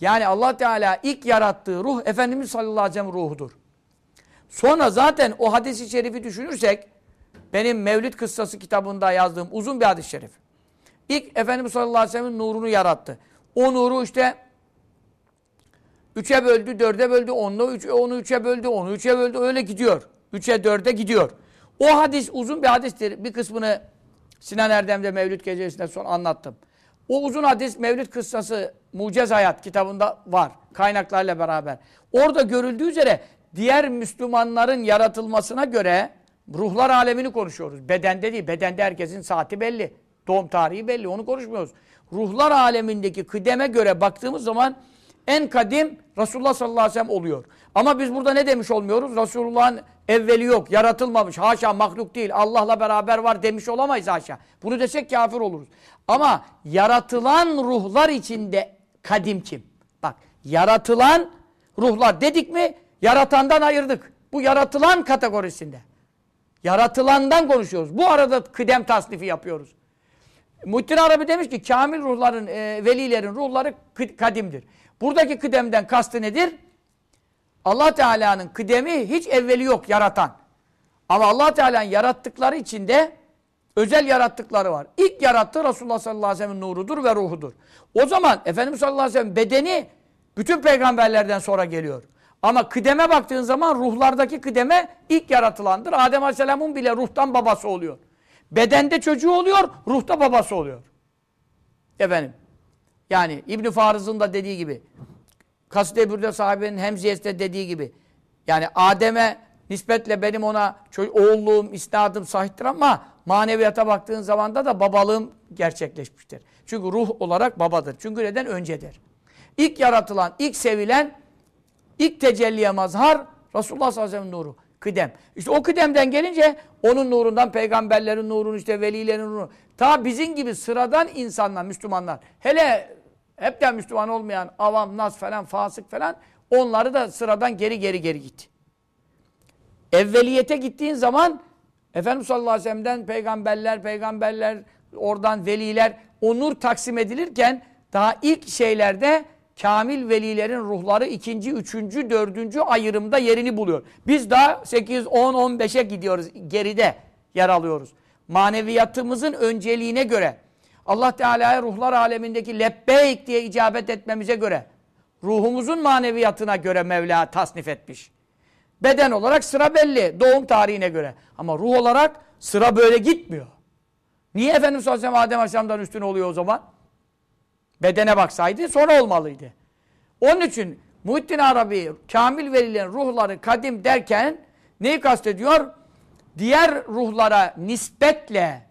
Yani Allah Teala ilk yarattığı ruh Efendimiz sallallahu aleyhi ve sellem ruhudur. Sonra zaten o hadisi şerifi düşünürsek benim Mevlid Kıssası kitabında yazdığım uzun bir hadis-i şerif. İlk Efendimiz sallallahu aleyhi ve sellem'in nurunu yarattı. O nuru işte üçe böldü, dörde böldü, onu, üç, onu üçe böldü, onu üçe böldü, öyle gidiyor. Üçe, dörde gidiyor. O hadis uzun bir hadistir. Bir kısmını Sinan Erdem'de Mevlid gecesinden sonra anlattım. O uzun hadis Mevlid kıssası Mucez Hayat kitabında var. Kaynaklarla beraber. Orada görüldüğü üzere diğer Müslümanların yaratılmasına göre ruhlar alemini konuşuyoruz. Bedende değil. Bedende herkesin saati belli. Doğum tarihi belli. Onu konuşmuyoruz. Ruhlar alemindeki kıdeme göre baktığımız zaman en kadim Resulullah sallallahu aleyhi ve sellem oluyor. Ama biz burada ne demiş olmuyoruz? Resulullah'ın evveli yok, yaratılmamış, haşa mahluk değil, Allah'la beraber var demiş olamayız haşa. Bunu desek kafir oluruz. Ama yaratılan ruhlar içinde kadim kim? Bak, yaratılan ruhlar dedik mi, yaratandan ayırdık. Bu yaratılan kategorisinde. Yaratılandan konuşuyoruz. Bu arada kıdem tasnifi yapıyoruz. Muhittin Arabi demiş ki kamil ruhların, e, velilerin ruhları kadimdir. Buradaki kıdemden kastı nedir? Allah Teala'nın kıdemi hiç evveli yok yaratan. Ama Allah Teala'nın yarattıkları içinde özel yarattıkları var. İlk yarattığı Resulullah sallallahu aleyhi ve sellem'in nurudur ve ruhudur. O zaman Efendimiz sallallahu aleyhi ve sellem bedeni bütün peygamberlerden sonra geliyor. Ama kıdeme baktığın zaman ruhlardaki kıdeme ilk yaratılandır. Adem aleyhisselamın bile ruhtan babası oluyor. Bedende çocuğu oluyor, ruhta babası oluyor. Efendim. Yani İbn Farız'ın da dediği gibi. Kaside Bürde sahibenin Hemziyes'te dediği gibi. Yani Adem'e nispetle benim ona oğulluğum, isnadım sahiptir ama maneviyata baktığın zaman da da babalığım gerçekleşmiştir. Çünkü ruh olarak babadır. Çünkü neden? Öncedir. İlk yaratılan, ilk sevilen, ilk tecelliye mazhar Resulullah sallallahu aleyhi ve sellem nuru. Kıdem. İşte o kıdemden gelince onun nurundan peygamberlerin nurunu işte velilerin nurunu. Ta bizim gibi sıradan insanlar, Müslümanlar. Hele hepten Müslüman olmayan avam, nas falan, fasık falan onları da sıradan geri geri geri gitti. Evveliyete gittiğin zaman Efendimiz sallallahu aleyhi ve sellem'den peygamberler, peygamberler, oradan veliler, o nur taksim edilirken daha ilk şeylerde kamil velilerin ruhları ikinci, üçüncü, dördüncü ayrımda yerini buluyor. Biz daha 8, 10, 15'e gidiyoruz. Geride yer alıyoruz. Maneviyatımızın önceliğine göre Allah Teala'ya ruhlar alemindeki lebbeyk diye icabet etmemize göre ruhumuzun maneviyatına göre Mevla tasnif etmiş. Beden olarak sıra belli doğum tarihine göre. Ama ruh olarak sıra böyle gitmiyor. Niye Efendimiz sallallahu aleyhi ve Adem Aleyhisselam'dan üstün oluyor o zaman? Bedene baksaydı sonra olmalıydı. Onun için Muhittin Arabi kamil velilerin ruhları kadim derken neyi kastediyor? Diğer ruhlara nispetle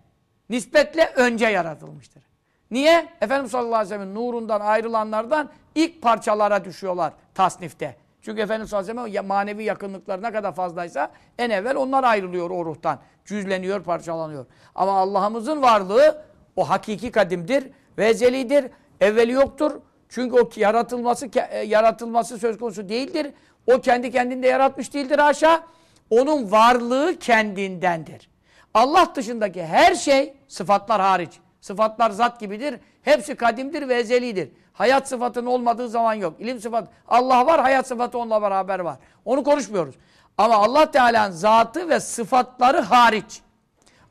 nispetle önce yaratılmıştır. Niye? Efendimiz sallallahu aleyhi ve sellem'in nurundan ayrılanlardan ilk parçalara düşüyorlar tasnifte. Çünkü Efendimiz sallallahu aleyhi ve sellem manevi yakınlıkları ne kadar fazlaysa en evvel onlar ayrılıyor o ruhtan. Cüzleniyor, parçalanıyor. Ama Allah'ımızın varlığı o hakiki kadimdir ve ezelidir. Evveli yoktur. Çünkü o yaratılması e, yaratılması söz konusu değildir. O kendi kendinde yaratmış değildir haşa. Onun varlığı kendindendir. Allah dışındaki her şey sıfatlar hariç. Sıfatlar zat gibidir. Hepsi kadimdir ve ezelidir. Hayat sıfatının olmadığı zaman yok. İlim sıfatı. Allah var, hayat sıfatı onunla beraber var. Onu konuşmuyoruz. Ama Allah Teala'nın zatı ve sıfatları hariç.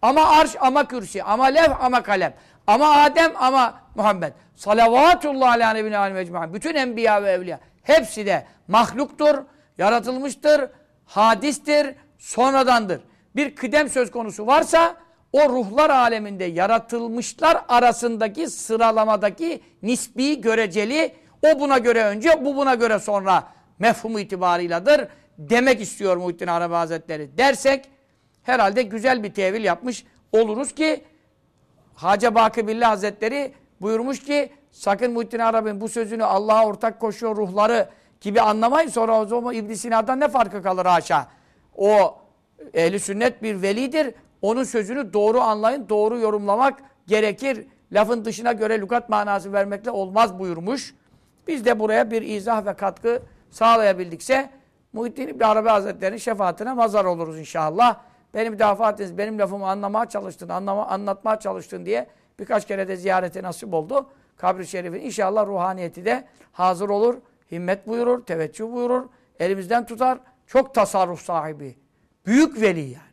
Ama arş, ama kürsi, ama lev, ama kalem. Ama Adem, ama Muhammed. Salavatullah ala nebine alim ecmaîn. Bütün enbiya ve evliya. Hepsi de mahluktur, yaratılmıştır, hadistir, sonradandır. Bir kıdem söz konusu varsa o ruhlar aleminde yaratılmışlar arasındaki sıralamadaki nisbi göreceli o buna göre önce bu buna göre sonra mefhumu itibarıyladır demek istiyor Muhittin Arabi Hazretleri dersek herhalde güzel bir tevil yapmış oluruz ki Hacı Bakı Billah Hazretleri buyurmuş ki sakın Muhittin Arabi'nin bu sözünü Allah'a ortak koşuyor ruhları gibi anlamayın sonra o zaman İbn Sina'dan ne farkı kalır haşa. O ehli sünnet bir velidir. Onun sözünü doğru anlayın, doğru yorumlamak gerekir. Lafın dışına göre lügat manası vermekle olmaz buyurmuş. Biz de buraya bir izah ve katkı sağlayabildikse Muhittin İbni Arabi Hazretleri'nin şefaatine mazar oluruz inşallah. Benim müdafaa benim lafımı anlamaya çalıştın, anlama, anlatmaya çalıştın diye birkaç kere de ziyarete nasip oldu. Kabri Şerif'in inşallah ruhaniyeti de hazır olur. Himmet buyurur, teveccüh buyurur. Elimizden tutar. Çok tasarruf sahibi. Büyük veli yani.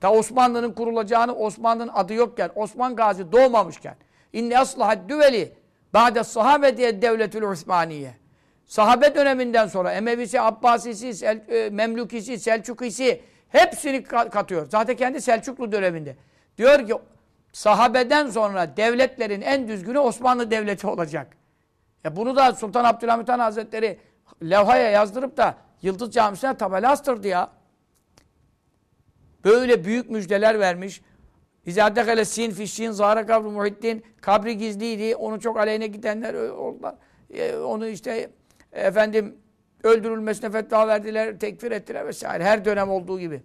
Ta Osmanlı'nın kurulacağını Osmanlı'nın adı yokken, Osman Gazi doğmamışken İnne aslahat düveli ba'de sahabe diye devletül Osmaniye. Sahabe döneminden sonra Emevisi, Abbasisi, Sel e, Memlukisi, Selçukisi hepsini katıyor. Zaten kendi Selçuklu döneminde. Diyor ki sahabeden sonra devletlerin en düzgünü Osmanlı Devleti olacak. Ya bunu da Sultan Abdülhamit Han Hazretleri levhaya yazdırıp da Yıldız Camisi'ne tabela astırdı ya. Böyle büyük müjdeler vermiş. İzâ dekale sin fişşin zâre kabri muhiddin. Kabri gizliydi. Onu çok aleyhine gidenler oldular. E, onu işte efendim öldürülmesine fetva verdiler, tekfir ettiler vesaire. Her dönem olduğu gibi.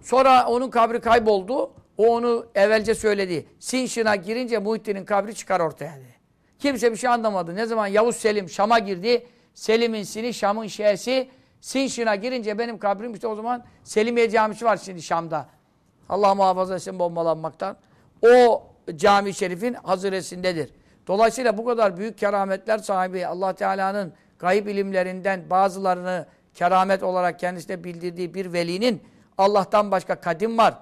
Sonra onun kabri kayboldu. O onu evvelce söyledi. Sinşin'a girince Muhittin'in kabri çıkar ortaya dedi. Kimse bir şey anlamadı. Ne zaman Yavuz Selim Şam'a girdi. Selim'in sini, Şam'ın şehsi Sinşin'a girince benim kabrim işte o zaman Selimiye Camisi var şimdi Şam'da. Allah muhafaza etsin bombalanmaktan. O cami şerifin haziresindedir. Dolayısıyla bu kadar büyük kerametler sahibi Allah Teala'nın gayip ilimlerinden bazılarını keramet olarak kendisine bildirdiği bir velinin Allah'tan başka kadim var.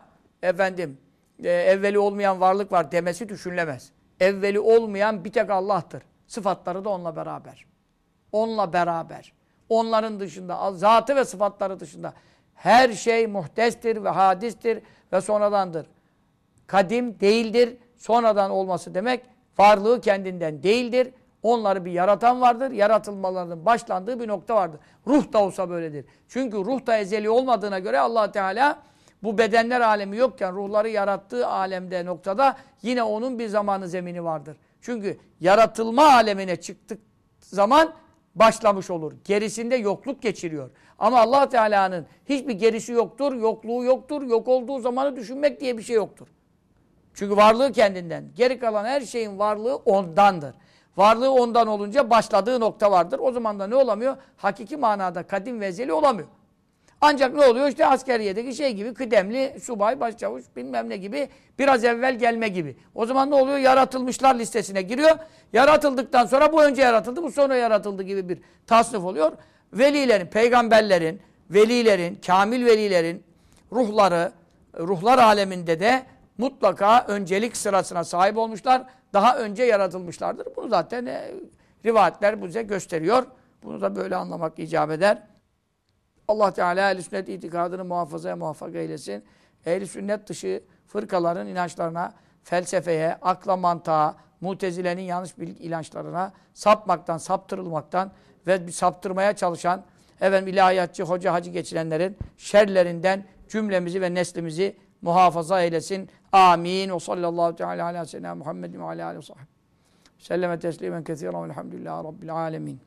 Efendim e, evveli olmayan varlık var demesi düşünülemez. Evveli olmayan bir tek Allah'tır. Sıfatları da onunla beraber. Onunla beraber. Onların dışında, zatı ve sıfatları dışında her şey muhtestir ve hadistir ve sonradandır. Kadim değildir, sonradan olması demek varlığı kendinden değildir. Onları bir yaratan vardır, yaratılmalarının başlandığı bir nokta vardır. Ruh da olsa böyledir. Çünkü ruh da ezeli olmadığına göre allah Teala bu bedenler alemi yokken ruhları yarattığı alemde noktada yine onun bir zamanı zemini vardır. Çünkü yaratılma alemine çıktık zaman başlamış olur. Gerisinde yokluk geçiriyor. Ama allah Teala'nın hiçbir gerisi yoktur, yokluğu yoktur, yok olduğu zamanı düşünmek diye bir şey yoktur. Çünkü varlığı kendinden. Geri kalan her şeyin varlığı ondandır. Varlığı ondan olunca başladığı nokta vardır. O zaman da ne olamıyor? Hakiki manada kadim ve olamıyor. Ancak ne oluyor? İşte askeriyedeki şey gibi kıdemli subay, başçavuş bilmem ne gibi biraz evvel gelme gibi. O zaman ne oluyor? Yaratılmışlar listesine giriyor. Yaratıldıktan sonra bu önce yaratıldı, bu sonra yaratıldı gibi bir tasnif oluyor. Velilerin, peygamberlerin, velilerin, kamil velilerin ruhları, ruhlar aleminde de mutlaka öncelik sırasına sahip olmuşlar. Daha önce yaratılmışlardır. Bunu zaten e, rivayetler bize gösteriyor. Bunu da böyle anlamak icap eder. Allah Teala ehl sünnet itikadını muhafazaya muvaffak eylesin. ehl sünnet dışı fırkaların inançlarına, felsefeye, akla mantığa, mutezilenin yanlış bilgi inançlarına sapmaktan, saptırılmaktan ve saptırmaya çalışan efendim ilahiyatçı, hoca, hacı geçirenlerin şerlerinden cümlemizi ve neslimizi muhafaza eylesin. Amin. Ve sallallahu teala ala seyyidina Muhammedin ve ala aleyhi ve sahbihi. Selleme teslimen kethiren velhamdülillahi rabbil alemin.